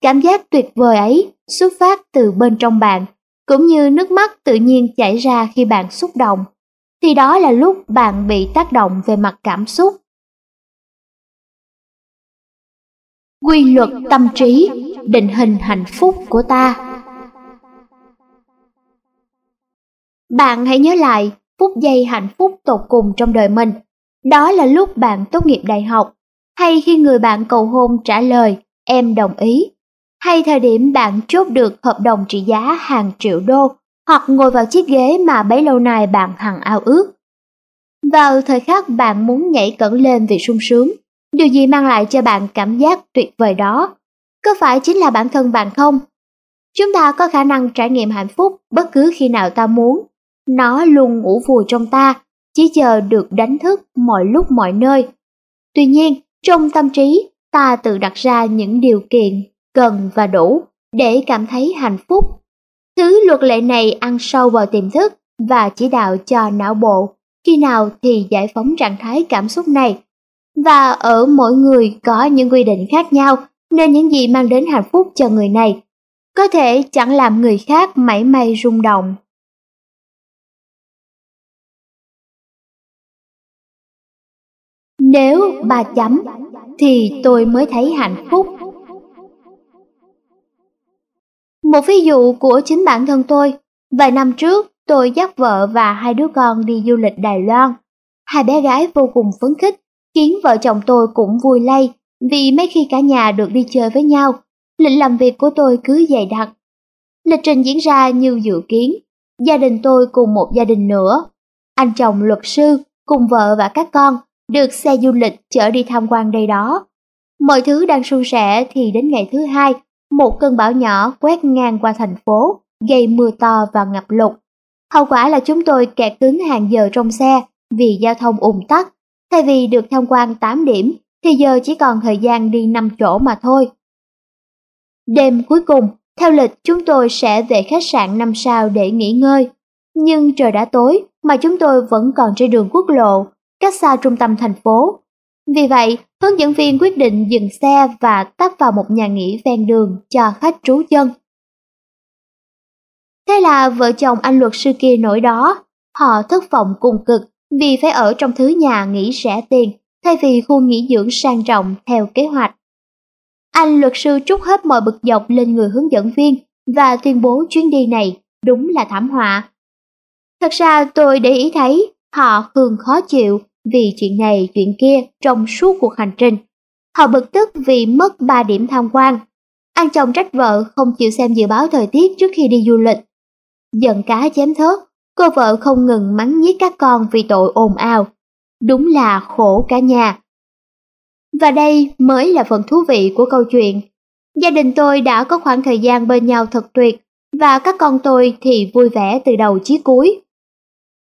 Cảm giác tuyệt vời ấy xuất phát từ bên trong bạn cũng như nước mắt tự nhiên chảy ra khi bạn xúc động, thì đó là lúc bạn bị tác động về mặt cảm xúc. Quy luật tâm trí định hình hạnh phúc của ta Bạn hãy nhớ lại phút giây hạnh phúc tột cùng trong đời mình. Đó là lúc bạn tốt nghiệp đại học, hay khi người bạn cầu hôn trả lời em đồng ý hay thời điểm bạn chốt được hợp đồng trị giá hàng triệu đô hoặc ngồi vào chiếc ghế mà bấy lâu nay bạn hằng ao ước. Vào thời khắc bạn muốn nhảy cẩn lên vì sung sướng, điều gì mang lại cho bạn cảm giác tuyệt vời đó? Có phải chính là bản thân bạn không? Chúng ta có khả năng trải nghiệm hạnh phúc bất cứ khi nào ta muốn. Nó luôn ngủ vùi trong ta, chỉ chờ được đánh thức mọi lúc mọi nơi. Tuy nhiên, trong tâm trí, ta tự đặt ra những điều kiện cần và đủ để cảm thấy hạnh phúc. Thứ luật lệ này ăn sâu vào tiềm thức và chỉ đạo cho não bộ khi nào thì giải phóng trạng thái cảm xúc này. Và ở mỗi người có những quy định khác nhau nên những gì mang đến hạnh phúc cho người này có thể chẳng làm người khác mảy may rung động. Nếu ba chấm thì tôi mới thấy hạnh phúc. Một ví dụ của chính bản thân tôi, vài năm trước tôi dắt vợ và hai đứa con đi du lịch Đài Loan. Hai bé gái vô cùng phấn khích, khiến vợ chồng tôi cũng vui lây vì mấy khi cả nhà được đi chơi với nhau, lịch làm việc của tôi cứ dày đặc. Lịch trình diễn ra như dự kiến, gia đình tôi cùng một gia đình nữa. Anh chồng luật sư cùng vợ và các con được xe du lịch chở đi tham quan đây đó. Mọi thứ đang suôn sẻ thì đến ngày thứ hai, một cơn bão nhỏ quét ngang qua thành phố, gây mưa to và ngập lụt. Hậu quả là chúng tôi kẹt cứng hàng giờ trong xe vì giao thông ùn tắc. Thay vì được tham quan 8 điểm, thì giờ chỉ còn thời gian đi 5 chỗ mà thôi. Đêm cuối cùng, theo lịch chúng tôi sẽ về khách sạn 5 sao để nghỉ ngơi. Nhưng trời đã tối mà chúng tôi vẫn còn trên đường quốc lộ, cách xa trung tâm thành phố. Vì vậy, hướng dẫn viên quyết định dừng xe và tấp vào một nhà nghỉ ven đường cho khách trú chân. Thế là vợ chồng anh luật sư kia nổi đó, họ thất vọng cùng cực vì phải ở trong thứ nhà nghỉ rẻ tiền thay vì khu nghỉ dưỡng sang trọng theo kế hoạch. Anh luật sư trút hết mọi bực dọc lên người hướng dẫn viên và tuyên bố chuyến đi này đúng là thảm họa. Thật ra tôi để ý thấy họ thường khó chịu vì chuyện này chuyện kia trong suốt cuộc hành trình. Họ bực tức vì mất 3 điểm tham quan. Anh chồng trách vợ không chịu xem dự báo thời tiết trước khi đi du lịch. Giận cá chém thớt, cô vợ không ngừng mắng nhiếc các con vì tội ồn ào. Đúng là khổ cả nhà. Và đây mới là phần thú vị của câu chuyện. Gia đình tôi đã có khoảng thời gian bên nhau thật tuyệt, và các con tôi thì vui vẻ từ đầu chí cuối.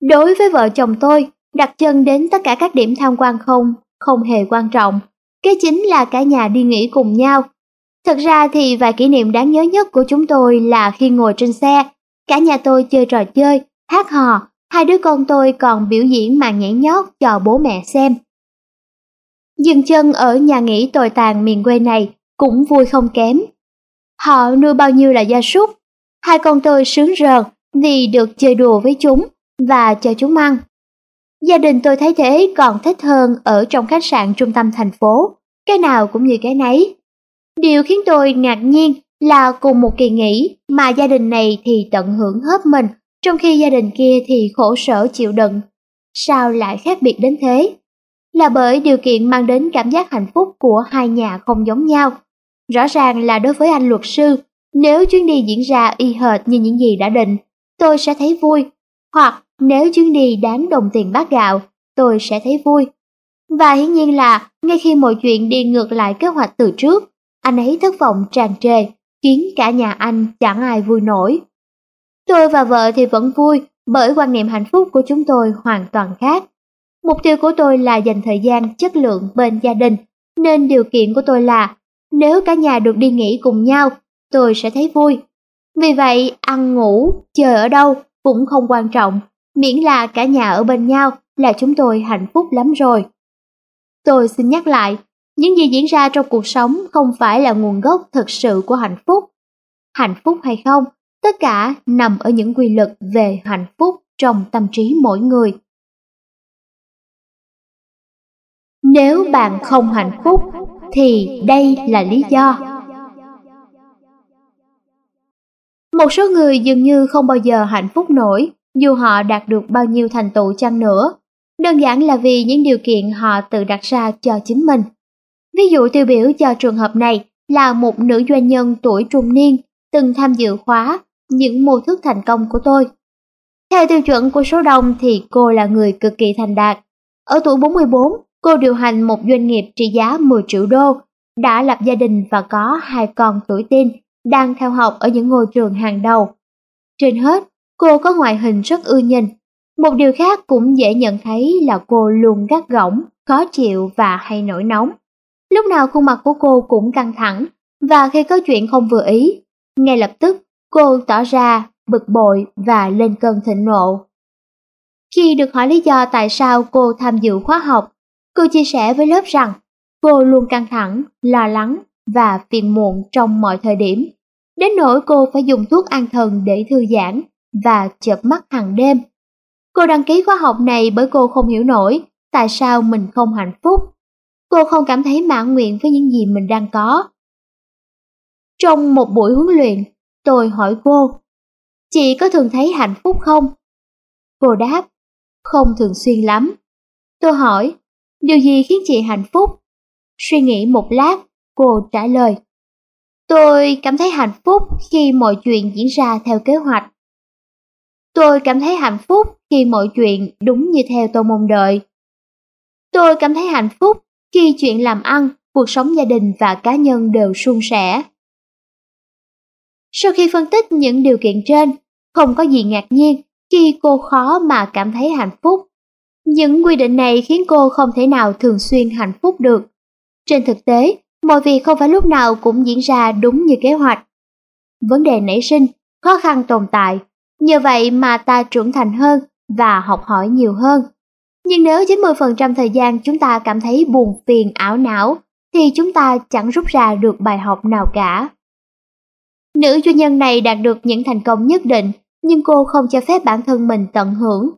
Đối với vợ chồng tôi, đặt chân đến tất cả các điểm tham quan không, không hề quan trọng. Cái chính là cả nhà đi nghỉ cùng nhau. Thật ra thì vài kỷ niệm đáng nhớ nhất của chúng tôi là khi ngồi trên xe, cả nhà tôi chơi trò chơi, hát hò, hai đứa con tôi còn biểu diễn màn nhảy nhót cho bố mẹ xem. Dừng chân ở nhà nghỉ tồi tàn miền quê này cũng vui không kém. Họ nuôi bao nhiêu là gia súc, hai con tôi sướng rờn vì được chơi đùa với chúng và cho chúng ăn. Gia đình tôi thấy thế còn thích hơn ở trong khách sạn trung tâm thành phố, cái nào cũng như cái nấy. Điều khiến tôi ngạc nhiên là cùng một kỳ nghỉ mà gia đình này thì tận hưởng hết mình, trong khi gia đình kia thì khổ sở chịu đựng. Sao lại khác biệt đến thế? Là bởi điều kiện mang đến cảm giác hạnh phúc của hai nhà không giống nhau. Rõ ràng là đối với anh luật sư, nếu chuyến đi diễn ra y hệt như những gì đã định, tôi sẽ thấy vui. Hoặc nếu chuyến đi đáng đồng tiền bát gạo, tôi sẽ thấy vui. Và hiển nhiên là, ngay khi mọi chuyện đi ngược lại kế hoạch từ trước, anh ấy thất vọng tràn trề, khiến cả nhà anh chẳng ai vui nổi. Tôi và vợ thì vẫn vui, bởi quan niệm hạnh phúc của chúng tôi hoàn toàn khác. Mục tiêu của tôi là dành thời gian chất lượng bên gia đình, nên điều kiện của tôi là nếu cả nhà được đi nghỉ cùng nhau, tôi sẽ thấy vui. Vì vậy, ăn ngủ, chơi ở đâu cũng không quan trọng, miễn là cả nhà ở bên nhau là chúng tôi hạnh phúc lắm rồi. Tôi xin nhắc lại, những gì diễn ra trong cuộc sống không phải là nguồn gốc thực sự của hạnh phúc. Hạnh phúc hay không, tất cả nằm ở những quy luật về hạnh phúc trong tâm trí mỗi người. Nếu bạn không hạnh phúc thì đây là lý do. Một số người dường như không bao giờ hạnh phúc nổi dù họ đạt được bao nhiêu thành tựu chăng nữa, đơn giản là vì những điều kiện họ tự đặt ra cho chính mình. Ví dụ tiêu biểu cho trường hợp này là một nữ doanh nhân tuổi trung niên từng tham dự khóa những mô thức thành công của tôi. Theo tiêu chuẩn của số đông thì cô là người cực kỳ thành đạt. Ở tuổi 44, cô điều hành một doanh nghiệp trị giá 10 triệu đô, đã lập gia đình và có hai con tuổi teen đang theo học ở những ngôi trường hàng đầu. Trên hết, cô có ngoại hình rất ưa nhìn. Một điều khác cũng dễ nhận thấy là cô luôn gắt gỏng, khó chịu và hay nổi nóng. Lúc nào khuôn mặt của cô cũng căng thẳng, và khi có chuyện không vừa ý, ngay lập tức cô tỏ ra bực bội và lên cơn thịnh nộ. Khi được hỏi lý do tại sao cô tham dự khóa học, cô chia sẻ với lớp rằng cô luôn căng thẳng, lo lắng và phiền muộn trong mọi thời điểm. Đến nỗi cô phải dùng thuốc an thần để thư giãn và chợp mắt hàng đêm. Cô đăng ký khóa học này bởi cô không hiểu nổi tại sao mình không hạnh phúc. Cô không cảm thấy mãn nguyện với những gì mình đang có. Trong một buổi huấn luyện, tôi hỏi cô, chị có thường thấy hạnh phúc không? Cô đáp, không thường xuyên lắm. Tôi hỏi, điều gì khiến chị hạnh phúc? Suy nghĩ một lát, cô trả lời, tôi cảm thấy hạnh phúc khi mọi chuyện diễn ra theo kế hoạch. Tôi cảm thấy hạnh phúc khi mọi chuyện đúng như theo tôi mong đợi. Tôi cảm thấy hạnh phúc khi chuyện làm ăn, cuộc sống gia đình và cá nhân đều suôn sẻ. Sau khi phân tích những điều kiện trên, không có gì ngạc nhiên khi cô khó mà cảm thấy hạnh phúc. Những quy định này khiến cô không thể nào thường xuyên hạnh phúc được. Trên thực tế, mọi việc không phải lúc nào cũng diễn ra đúng như kế hoạch. Vấn đề nảy sinh, khó khăn tồn tại, nhờ vậy mà ta trưởng thành hơn và học hỏi nhiều hơn. Nhưng nếu 90% thời gian chúng ta cảm thấy buồn phiền ảo não, thì chúng ta chẳng rút ra được bài học nào cả. Nữ doanh nhân này đạt được những thành công nhất định, nhưng cô không cho phép bản thân mình tận hưởng.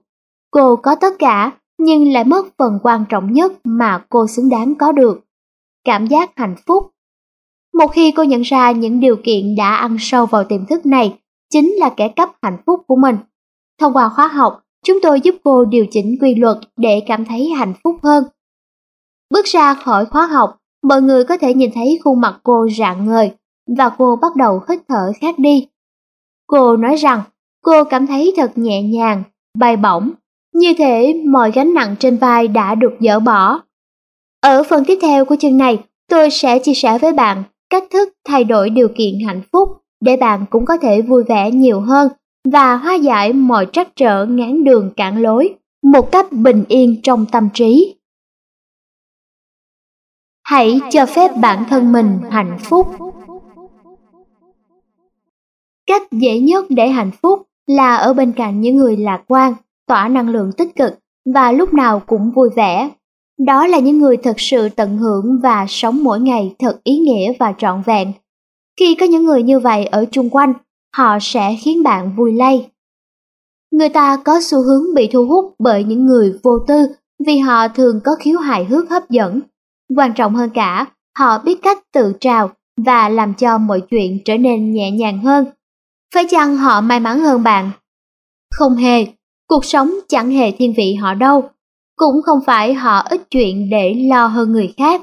Cô có tất cả, nhưng lại mất phần quan trọng nhất mà cô xứng đáng có được. Cảm giác hạnh phúc. Một khi cô nhận ra những điều kiện đã ăn sâu vào tiềm thức này, chính là kẻ cấp hạnh phúc của mình. Thông qua khóa học, chúng tôi giúp cô điều chỉnh quy luật để cảm thấy hạnh phúc hơn. Bước ra khỏi khóa học, mọi người có thể nhìn thấy khuôn mặt cô rạng ngời và cô bắt đầu hít thở khác đi. Cô nói rằng cô cảm thấy thật nhẹ nhàng, bay bổng, như thể mọi gánh nặng trên vai đã được dỡ bỏ. Ở phần tiếp theo của chương này, tôi sẽ chia sẻ với bạn cách thức thay đổi điều kiện hạnh phúc để bạn cũng có thể vui vẻ nhiều hơn và hóa giải mọi trắc trở ngán đường cản lối một cách bình yên trong tâm trí. Hãy cho phép bản thân mình hạnh phúc. Cách dễ nhất để hạnh phúc là ở bên cạnh những người lạc quan, tỏa năng lượng tích cực và lúc nào cũng vui vẻ. Đó là những người thật sự tận hưởng và sống mỗi ngày thật ý nghĩa và trọn vẹn. Khi có những người như vậy ở chung quanh, họ sẽ khiến bạn vui lây. Người ta có xu hướng bị thu hút bởi những người vô tư vì họ thường có khiếu hài hước hấp dẫn. Quan trọng hơn cả, họ biết cách tự trào và làm cho mọi chuyện trở nên nhẹ nhàng hơn. Phải chăng họ may mắn hơn bạn? Không hề, cuộc sống chẳng hề thiên vị họ đâu. Cũng không phải họ ít chuyện để lo hơn người khác.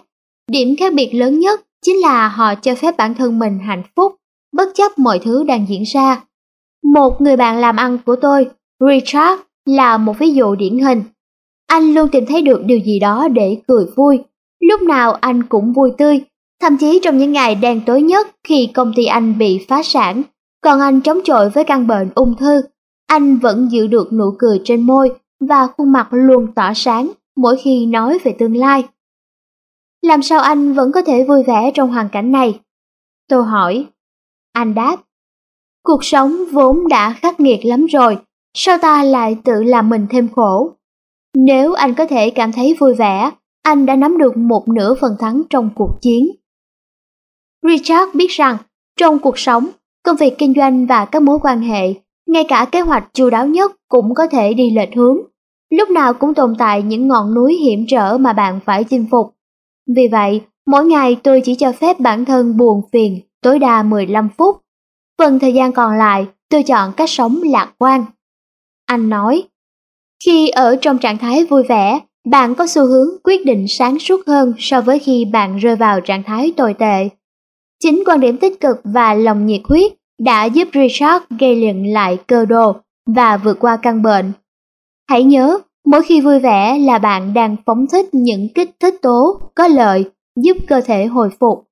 Điểm khác biệt lớn nhất chính là họ cho phép bản thân mình hạnh phúc bất chấp mọi thứ đang diễn ra. Một người bạn làm ăn của tôi, Richard, là một ví dụ điển hình. Anh luôn tìm thấy được điều gì đó để cười vui. Lúc nào anh cũng vui tươi, thậm chí trong những ngày đen tối nhất khi công ty anh bị phá sản, còn anh chống chọi với căn bệnh ung thư, anh vẫn giữ được nụ cười trên môi và khuôn mặt luôn tỏa sáng mỗi khi nói về tương lai. Làm sao anh vẫn có thể vui vẻ trong hoàn cảnh này? Tôi hỏi, anh đáp, cuộc sống vốn đã khắc nghiệt lắm rồi, sao ta lại tự làm mình thêm khổ? Nếu anh có thể cảm thấy vui vẻ, anh đã nắm được một nửa phần thắng trong cuộc chiến. Richard biết rằng, trong cuộc sống, công việc kinh doanh và các mối quan hệ, ngay cả kế hoạch chu đáo nhất cũng có thể đi lệch hướng. Lúc nào cũng tồn tại những ngọn núi hiểm trở mà bạn phải chinh phục. Vì vậy, mỗi ngày tôi chỉ cho phép bản thân buồn phiền tối đa 15 phút. Phần thời gian còn lại, tôi chọn cách sống lạc quan. Anh nói, khi ở trong trạng thái vui vẻ, bạn có xu hướng quyết định sáng suốt hơn so với khi bạn rơi vào trạng thái tồi tệ. Chính quan điểm tích cực và lòng nhiệt huyết đã giúp Richard gây dựng lại cơ đồ và vượt qua căn bệnh. Hãy nhớ, mỗi khi vui vẻ là bạn đang phóng thích những kích thích tố có lợi giúp cơ thể hồi phục.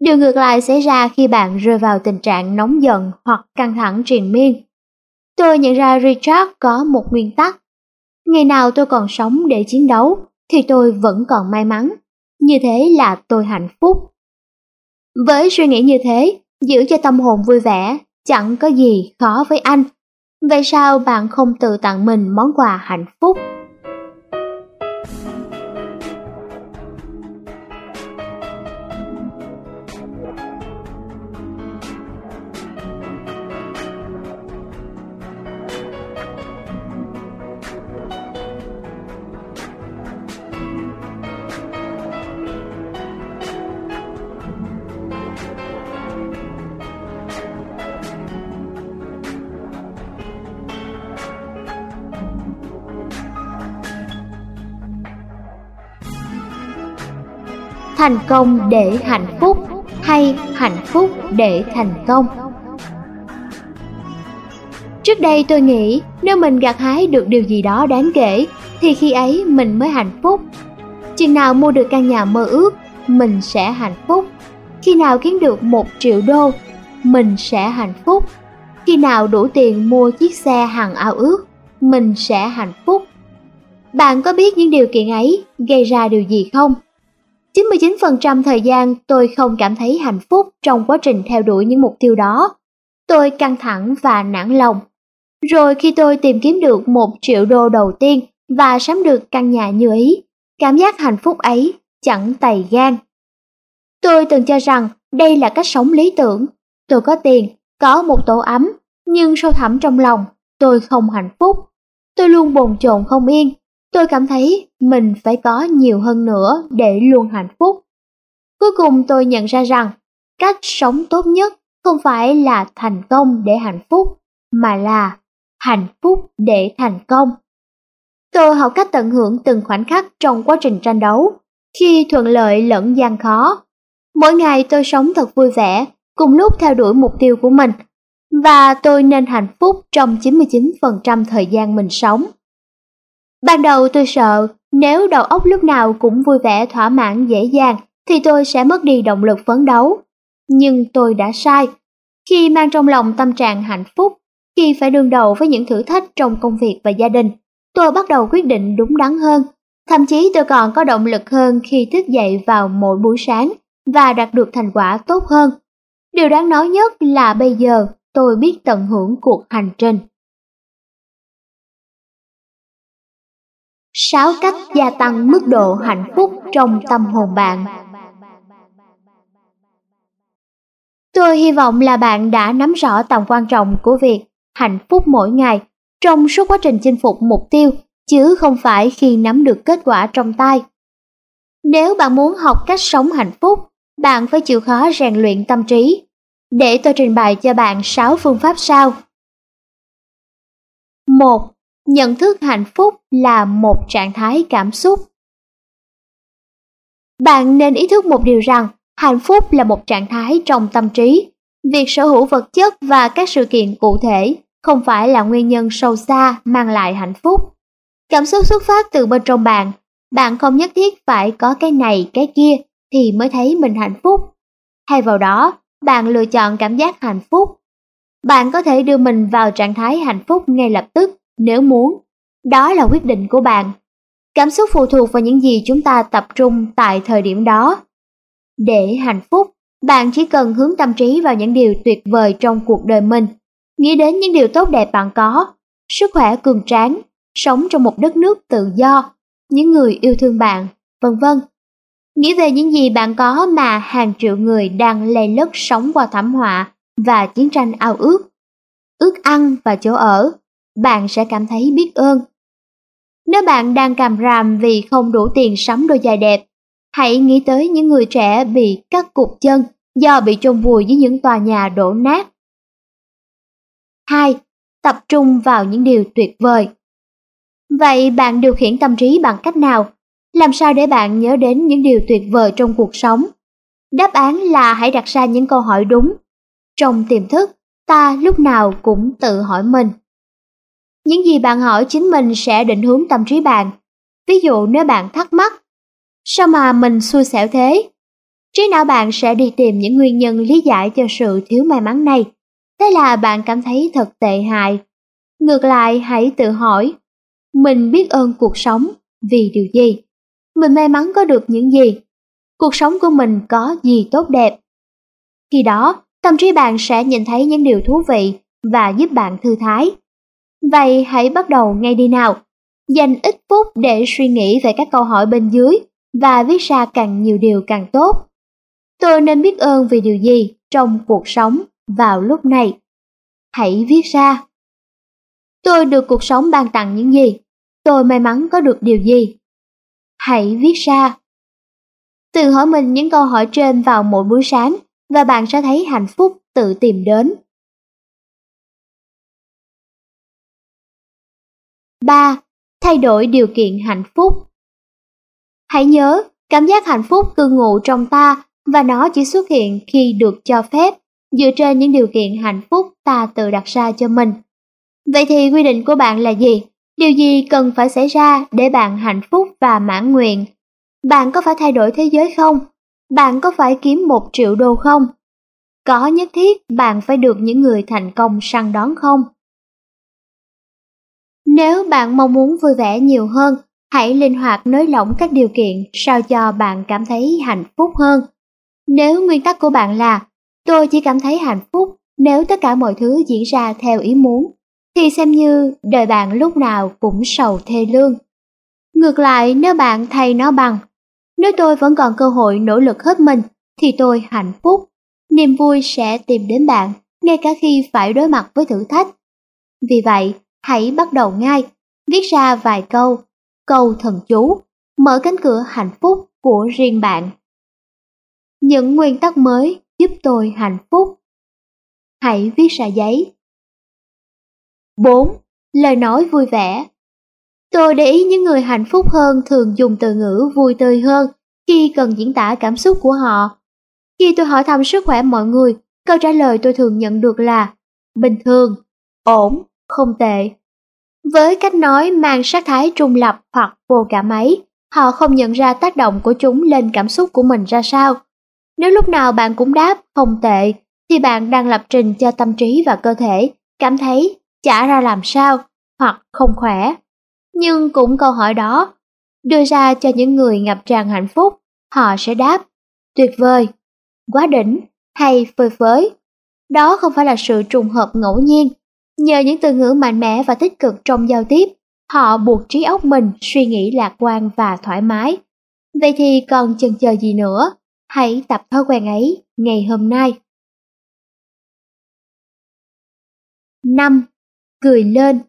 Điều ngược lại xảy ra khi bạn rơi vào tình trạng nóng giận hoặc căng thẳng triền miên. Tôi nhận ra Richard có một nguyên tắc. Ngày nào tôi còn sống để chiến đấu, thì tôi vẫn còn may mắn. Như thế là tôi hạnh phúc. Với suy nghĩ như thế, giữ cho tâm hồn vui vẻ, chẳng có gì khó với anh. Vậy sao bạn không tự tặng mình món quà hạnh phúc? Thành công để hạnh phúc hay hạnh phúc để thành công? Trước đây tôi nghĩ nếu mình gặt hái được điều gì đó đáng kể, thì khi ấy mình mới hạnh phúc. Chừng nào mua được căn nhà mơ ước, mình sẽ hạnh phúc. Khi nào kiếm được một triệu đô, mình sẽ hạnh phúc. Khi nào đủ tiền mua chiếc xe hằng ao ước, mình sẽ hạnh phúc. Bạn có biết những điều kiện ấy gây ra điều gì không? 99% thời gian tôi không cảm thấy hạnh phúc trong quá trình theo đuổi những mục tiêu đó. Tôi căng thẳng và nản lòng. Rồi khi tôi tìm kiếm được một triệu đô đầu tiên và sắm được căn nhà như ý, cảm giác hạnh phúc ấy chẳng tày gan. Tôi từng cho rằng đây là cách sống lý tưởng. Tôi có tiền, có một tổ ấm, nhưng sâu thẳm trong lòng, tôi không hạnh phúc. Tôi luôn bồn chồn không yên, tôi cảm thấy mình phải có nhiều hơn nữa để luôn hạnh phúc. Cuối cùng tôi nhận ra rằng, cách sống tốt nhất không phải là thành công để hạnh phúc, mà là hạnh phúc để thành công. Tôi học cách tận hưởng từng khoảnh khắc trong quá trình tranh đấu, khi thuận lợi lẫn gian khó. Mỗi ngày tôi sống thật vui vẻ, cùng lúc theo đuổi mục tiêu của mình, và tôi nên hạnh phúc trong 99% thời gian mình sống. Ban đầu tôi sợ nếu đầu óc lúc nào cũng vui vẻ thỏa mãn dễ dàng thì tôi sẽ mất đi động lực phấn đấu. Nhưng tôi đã sai. Khi mang trong lòng tâm trạng hạnh phúc, khi phải đương đầu với những thử thách trong công việc và gia đình, tôi bắt đầu quyết định đúng đắn hơn. Thậm chí tôi còn có động lực hơn khi thức dậy vào mỗi buổi sáng và đạt được thành quả tốt hơn. Điều đáng nói nhất là bây giờ tôi biết tận hưởng cuộc hành trình. 6 cách gia tăng mức độ hạnh phúc trong tâm hồn bạn. Tôi hy vọng là bạn đã nắm rõ tầm quan trọng của việc hạnh phúc mỗi ngày trong suốt quá trình chinh phục mục tiêu, chứ không phải khi nắm được kết quả trong tay. Nếu bạn muốn học cách sống hạnh phúc, bạn phải chịu khó rèn luyện tâm trí. Để tôi trình bày cho bạn 6 phương pháp sau. 1 nhận thức hạnh phúc là một trạng thái cảm xúc. Bạn nên ý thức một điều rằng, hạnh phúc là một trạng thái trong tâm trí. Việc sở hữu vật chất và các sự kiện cụ thể không phải là nguyên nhân sâu xa mang lại hạnh phúc. Cảm xúc xuất phát từ bên trong bạn. Bạn không nhất thiết phải có cái này, cái kia thì mới thấy mình hạnh phúc. Thay vào đó, bạn lựa chọn cảm giác hạnh phúc. Bạn có thể đưa mình vào trạng thái hạnh phúc ngay lập tức nếu muốn. Đó là quyết định của bạn. Cảm xúc phụ thuộc vào những gì chúng ta tập trung tại thời điểm đó. Để hạnh phúc, bạn chỉ cần hướng tâm trí vào những điều tuyệt vời trong cuộc đời mình. Nghĩ đến những điều tốt đẹp bạn có, sức khỏe cường tráng, sống trong một đất nước tự do, những người yêu thương bạn, vân vân. Nghĩ về những gì bạn có mà hàng triệu người đang lầy lất sống qua thảm họa và chiến tranh ao ước. Ước ăn và chỗ ở, bạn sẽ cảm thấy biết ơn. Nếu bạn đang càm ràm vì không đủ tiền sắm đôi giày đẹp, hãy nghĩ tới những người trẻ bị cắt cụt chân do bị chôn vùi dưới những tòa nhà đổ nát. 2. Tập trung vào những điều tuyệt vời. Vậy bạn điều khiển tâm trí bằng cách nào? Làm sao để bạn nhớ đến những điều tuyệt vời trong cuộc sống? Đáp án là hãy đặt ra những câu hỏi đúng. Trong tiềm thức, ta lúc nào cũng tự hỏi mình những gì bạn hỏi chính mình sẽ định hướng tâm trí bạn. Ví dụ nếu bạn thắc mắc, sao mà mình xui xẻo thế? Trí não bạn sẽ đi tìm những nguyên nhân lý giải cho sự thiếu may mắn này. Thế là bạn cảm thấy thật tệ hại. Ngược lại hãy tự hỏi, mình biết ơn cuộc sống vì điều gì? Mình may mắn có được những gì? Cuộc sống của mình có gì tốt đẹp? Khi đó, tâm trí bạn sẽ nhìn thấy những điều thú vị và giúp bạn thư thái. Vậy hãy bắt đầu ngay đi nào. Dành ít phút để suy nghĩ về các câu hỏi bên dưới và viết ra càng nhiều điều càng tốt. Tôi nên biết ơn vì điều gì trong cuộc sống vào lúc này? Hãy viết ra. Tôi được cuộc sống ban tặng những gì? Tôi may mắn có được điều gì? Hãy viết ra. Tự hỏi mình những câu hỏi trên vào mỗi buổi sáng và bạn sẽ thấy hạnh phúc tự tìm đến. 3. Thay đổi điều kiện hạnh phúc Hãy nhớ, Cảm giác hạnh phúc cư ngụ trong ta và nó chỉ xuất hiện khi được cho phép dựa trên những điều kiện hạnh phúc ta tự đặt ra cho mình. Vậy thì quy định của bạn là gì? Điều gì cần phải xảy ra để bạn hạnh phúc và mãn nguyện? Bạn có phải thay đổi thế giới không? Bạn có phải kiếm một triệu đô không? Có nhất thiết bạn phải được những người thành công săn đón không? Nếu bạn mong muốn vui vẻ nhiều hơn, hãy linh hoạt nới lỏng các điều kiện sao cho bạn cảm thấy hạnh phúc hơn. Nếu nguyên tắc của bạn là tôi chỉ cảm thấy hạnh phúc nếu tất cả mọi thứ diễn ra theo ý muốn, thì xem như đời bạn lúc nào cũng sầu thê lương. Ngược lại, nếu bạn thay nó bằng, nếu tôi vẫn còn cơ hội nỗ lực hết mình, thì tôi hạnh phúc. Niềm vui sẽ tìm đến bạn, ngay cả khi phải đối mặt với thử thách. Vì vậy, hãy bắt đầu ngay, viết ra vài câu, câu thần chú, mở cánh cửa hạnh phúc của riêng bạn. Những nguyên tắc mới giúp tôi hạnh phúc. Hãy viết ra giấy. 4. Lời nói vui vẻ Tôi để ý những người hạnh phúc hơn thường dùng từ ngữ vui tươi hơn khi cần diễn tả cảm xúc của họ. Khi tôi hỏi thăm sức khỏe mọi người, câu trả lời tôi thường nhận được là bình thường, ổn, không tệ. Với cách nói mang sắc thái trung lập hoặc vô cảm ấy, họ không nhận ra tác động của chúng lên cảm xúc của mình ra sao. Nếu lúc nào bạn cũng đáp không tệ, thì bạn đang lập trình cho tâm trí và cơ thể cảm thấy chả ra làm sao hoặc không khỏe. Nhưng cũng câu hỏi đó đưa ra cho những người ngập tràn hạnh phúc, họ sẽ đáp tuyệt vời, quá đỉnh hay phơi phới. Đó không phải là sự trùng hợp ngẫu nhiên. Nhờ những từ ngữ mạnh mẽ và tích cực trong giao tiếp, họ buộc trí óc mình suy nghĩ lạc quan và thoải mái. Vậy thì còn chần chờ gì nữa? Hãy tập thói quen ấy ngày hôm nay. 5. Cười lên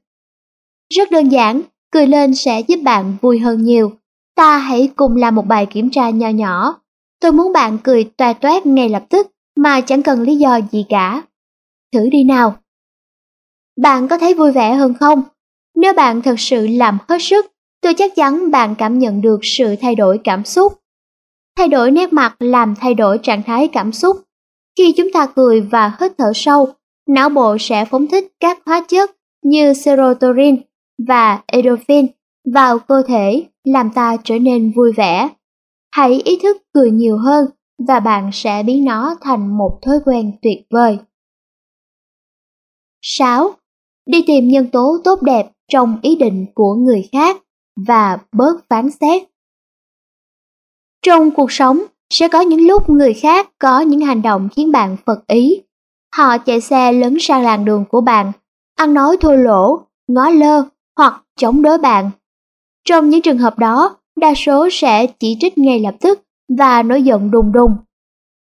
Rất đơn giản, cười lên sẽ giúp bạn vui hơn nhiều. Ta hãy cùng làm một bài kiểm tra nho nhỏ. Tôi muốn bạn cười toe toét ngay lập tức mà chẳng cần lý do gì cả. Thử đi nào. Bạn có thấy vui vẻ hơn không? Nếu bạn thật sự làm hết sức, tôi chắc chắn bạn cảm nhận được sự thay đổi cảm xúc. Thay đổi nét mặt làm thay đổi trạng thái cảm xúc. Khi chúng ta cười và hít thở sâu, não bộ sẽ phóng thích các hóa chất như serotonin và endorphin vào cơ thể làm ta trở nên vui vẻ. Hãy ý thức cười nhiều hơn và bạn sẽ biến nó thành một thói quen tuyệt vời. 6. Đi tìm nhân tố tốt đẹp trong ý định của người khác và bớt phán xét. Trong cuộc sống, sẽ có những lúc người khác có những hành động khiến bạn phật ý. Họ chạy xe lấn sang làn đường của bạn, ăn nói thô lỗ, ngó lơ hoặc chống đối bạn. Trong những trường hợp đó, đa số sẽ chỉ trích ngay lập tức và nổi giận đùng đùng.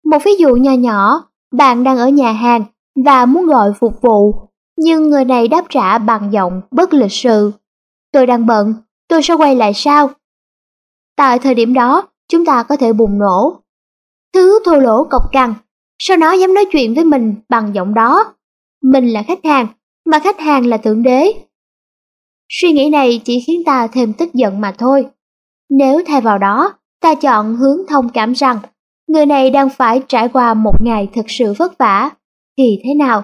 Một ví dụ nhỏ nhỏ, bạn đang ở nhà hàng và muốn gọi phục vụ, nhưng người này đáp trả bằng giọng bất lịch sự. Tôi đang bận, tôi sẽ quay lại sau. Tại thời điểm đó, chúng ta có thể bùng nổ. Thứ thô lỗ cộc cằn, sao nó dám nói chuyện với mình bằng giọng đó? Mình là khách hàng, mà khách hàng là thượng đế. Suy nghĩ này chỉ khiến ta thêm tức giận mà thôi. Nếu thay vào đó, ta chọn hướng thông cảm rằng người này đang phải trải qua một ngày thực sự vất vả, thì thế nào?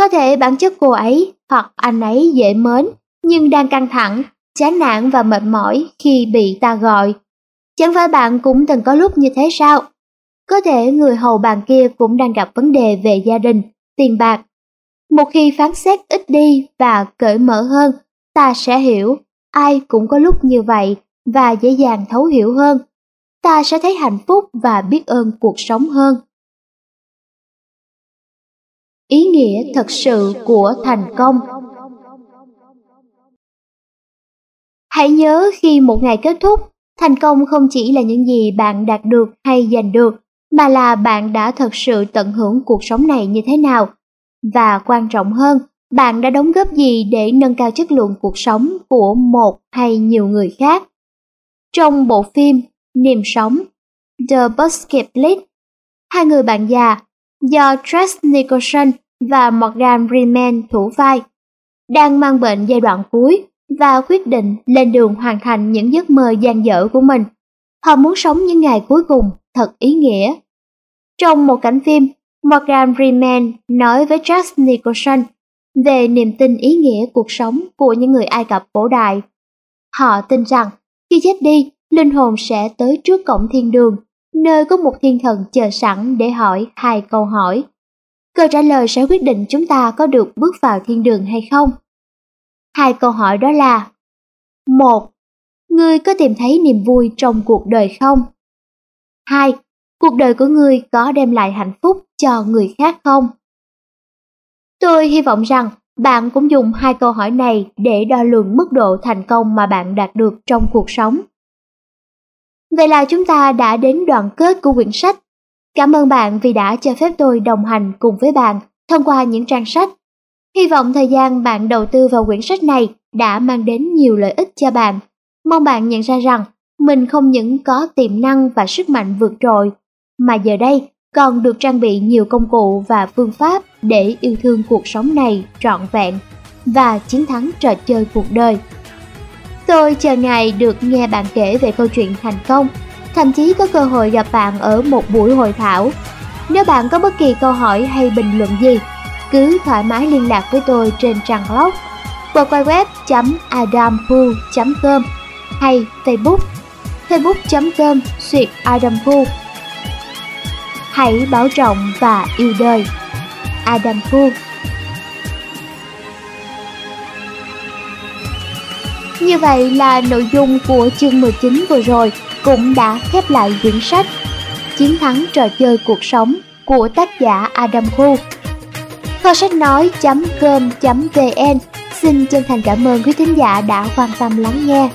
Có thể bản chất cô ấy hoặc anh ấy dễ mến, nhưng đang căng thẳng, chán nản và mệt mỏi khi bị ta gọi. Chẳng phải bạn cũng từng có lúc như thế sao? Có thể người hầu bàn kia cũng đang gặp vấn đề về gia đình, tiền bạc. Một khi phán xét ít đi và cởi mở hơn, ta sẽ hiểu ai cũng có lúc như vậy và dễ dàng thấu hiểu hơn. Ta sẽ thấy hạnh phúc và biết ơn cuộc sống hơn. Ý nghĩa thật sự của thành công Hãy nhớ khi một ngày kết thúc, thành công không chỉ là những gì bạn đạt được hay giành được, mà là bạn đã thật sự tận hưởng cuộc sống này như thế nào. Và quan trọng hơn, bạn đã đóng góp gì để nâng cao chất lượng cuộc sống của một hay nhiều người khác. Trong bộ phim Niềm sống, The Busket List, hai người bạn già do Tress Nicholson và Morgan Freeman thủ vai, đang mang bệnh giai đoạn cuối và quyết định lên đường hoàn thành những giấc mơ gian dở của mình. Họ muốn sống những ngày cuối cùng thật ý nghĩa. Trong một cảnh phim, Morgan Freeman nói với Jack Nicholson về niềm tin ý nghĩa cuộc sống của những người Ai Cập cổ đại. Họ tin rằng khi chết đi, linh hồn sẽ tới trước cổng thiên đường, nơi có một thiên thần chờ sẵn để hỏi hai câu hỏi. Câu trả lời sẽ quyết định chúng ta có được bước vào thiên đường hay không. Hai câu hỏi đó là, một, Ngươi có tìm thấy niềm vui trong cuộc đời không? 2. Cuộc đời của ngươi có đem lại hạnh phúc cho người khác không? Tôi hy vọng rằng bạn cũng dùng hai câu hỏi này để đo lường mức độ thành công mà bạn đạt được trong cuộc sống. Vậy là chúng ta đã đến đoạn kết của quyển sách. Cảm ơn bạn vì đã cho phép tôi đồng hành cùng với bạn thông qua những trang sách. Hy vọng thời gian bạn đầu tư vào quyển sách này đã mang đến nhiều lợi ích cho bạn. Mong bạn nhận ra rằng mình không những có tiềm năng và sức mạnh vượt trội, mà giờ đây còn được trang bị nhiều công cụ và phương pháp để yêu thương cuộc sống này trọn vẹn và chiến thắng trò chơi cuộc đời. Tôi chờ ngày được nghe bạn kể về câu chuyện thành công, thậm chí có cơ hội gặp bạn ở một buổi hội thảo. Nếu bạn có bất kỳ câu hỏi hay bình luận gì, cứ thoải mái liên lạc với tôi trên trang blog www.adampu.com hay Facebook facebook.com suyệt Adam Hãy bảo trọng và yêu đời. Adam Phu Như vậy là nội dung của chương 19 vừa rồi cũng đã khép lại quyển sách Chiến thắng trò chơi cuộc sống của tác giả Adam Khu. Kho sách nói.com.vn xin chân thành cảm ơn quý thính giả đã quan tâm lắng nghe.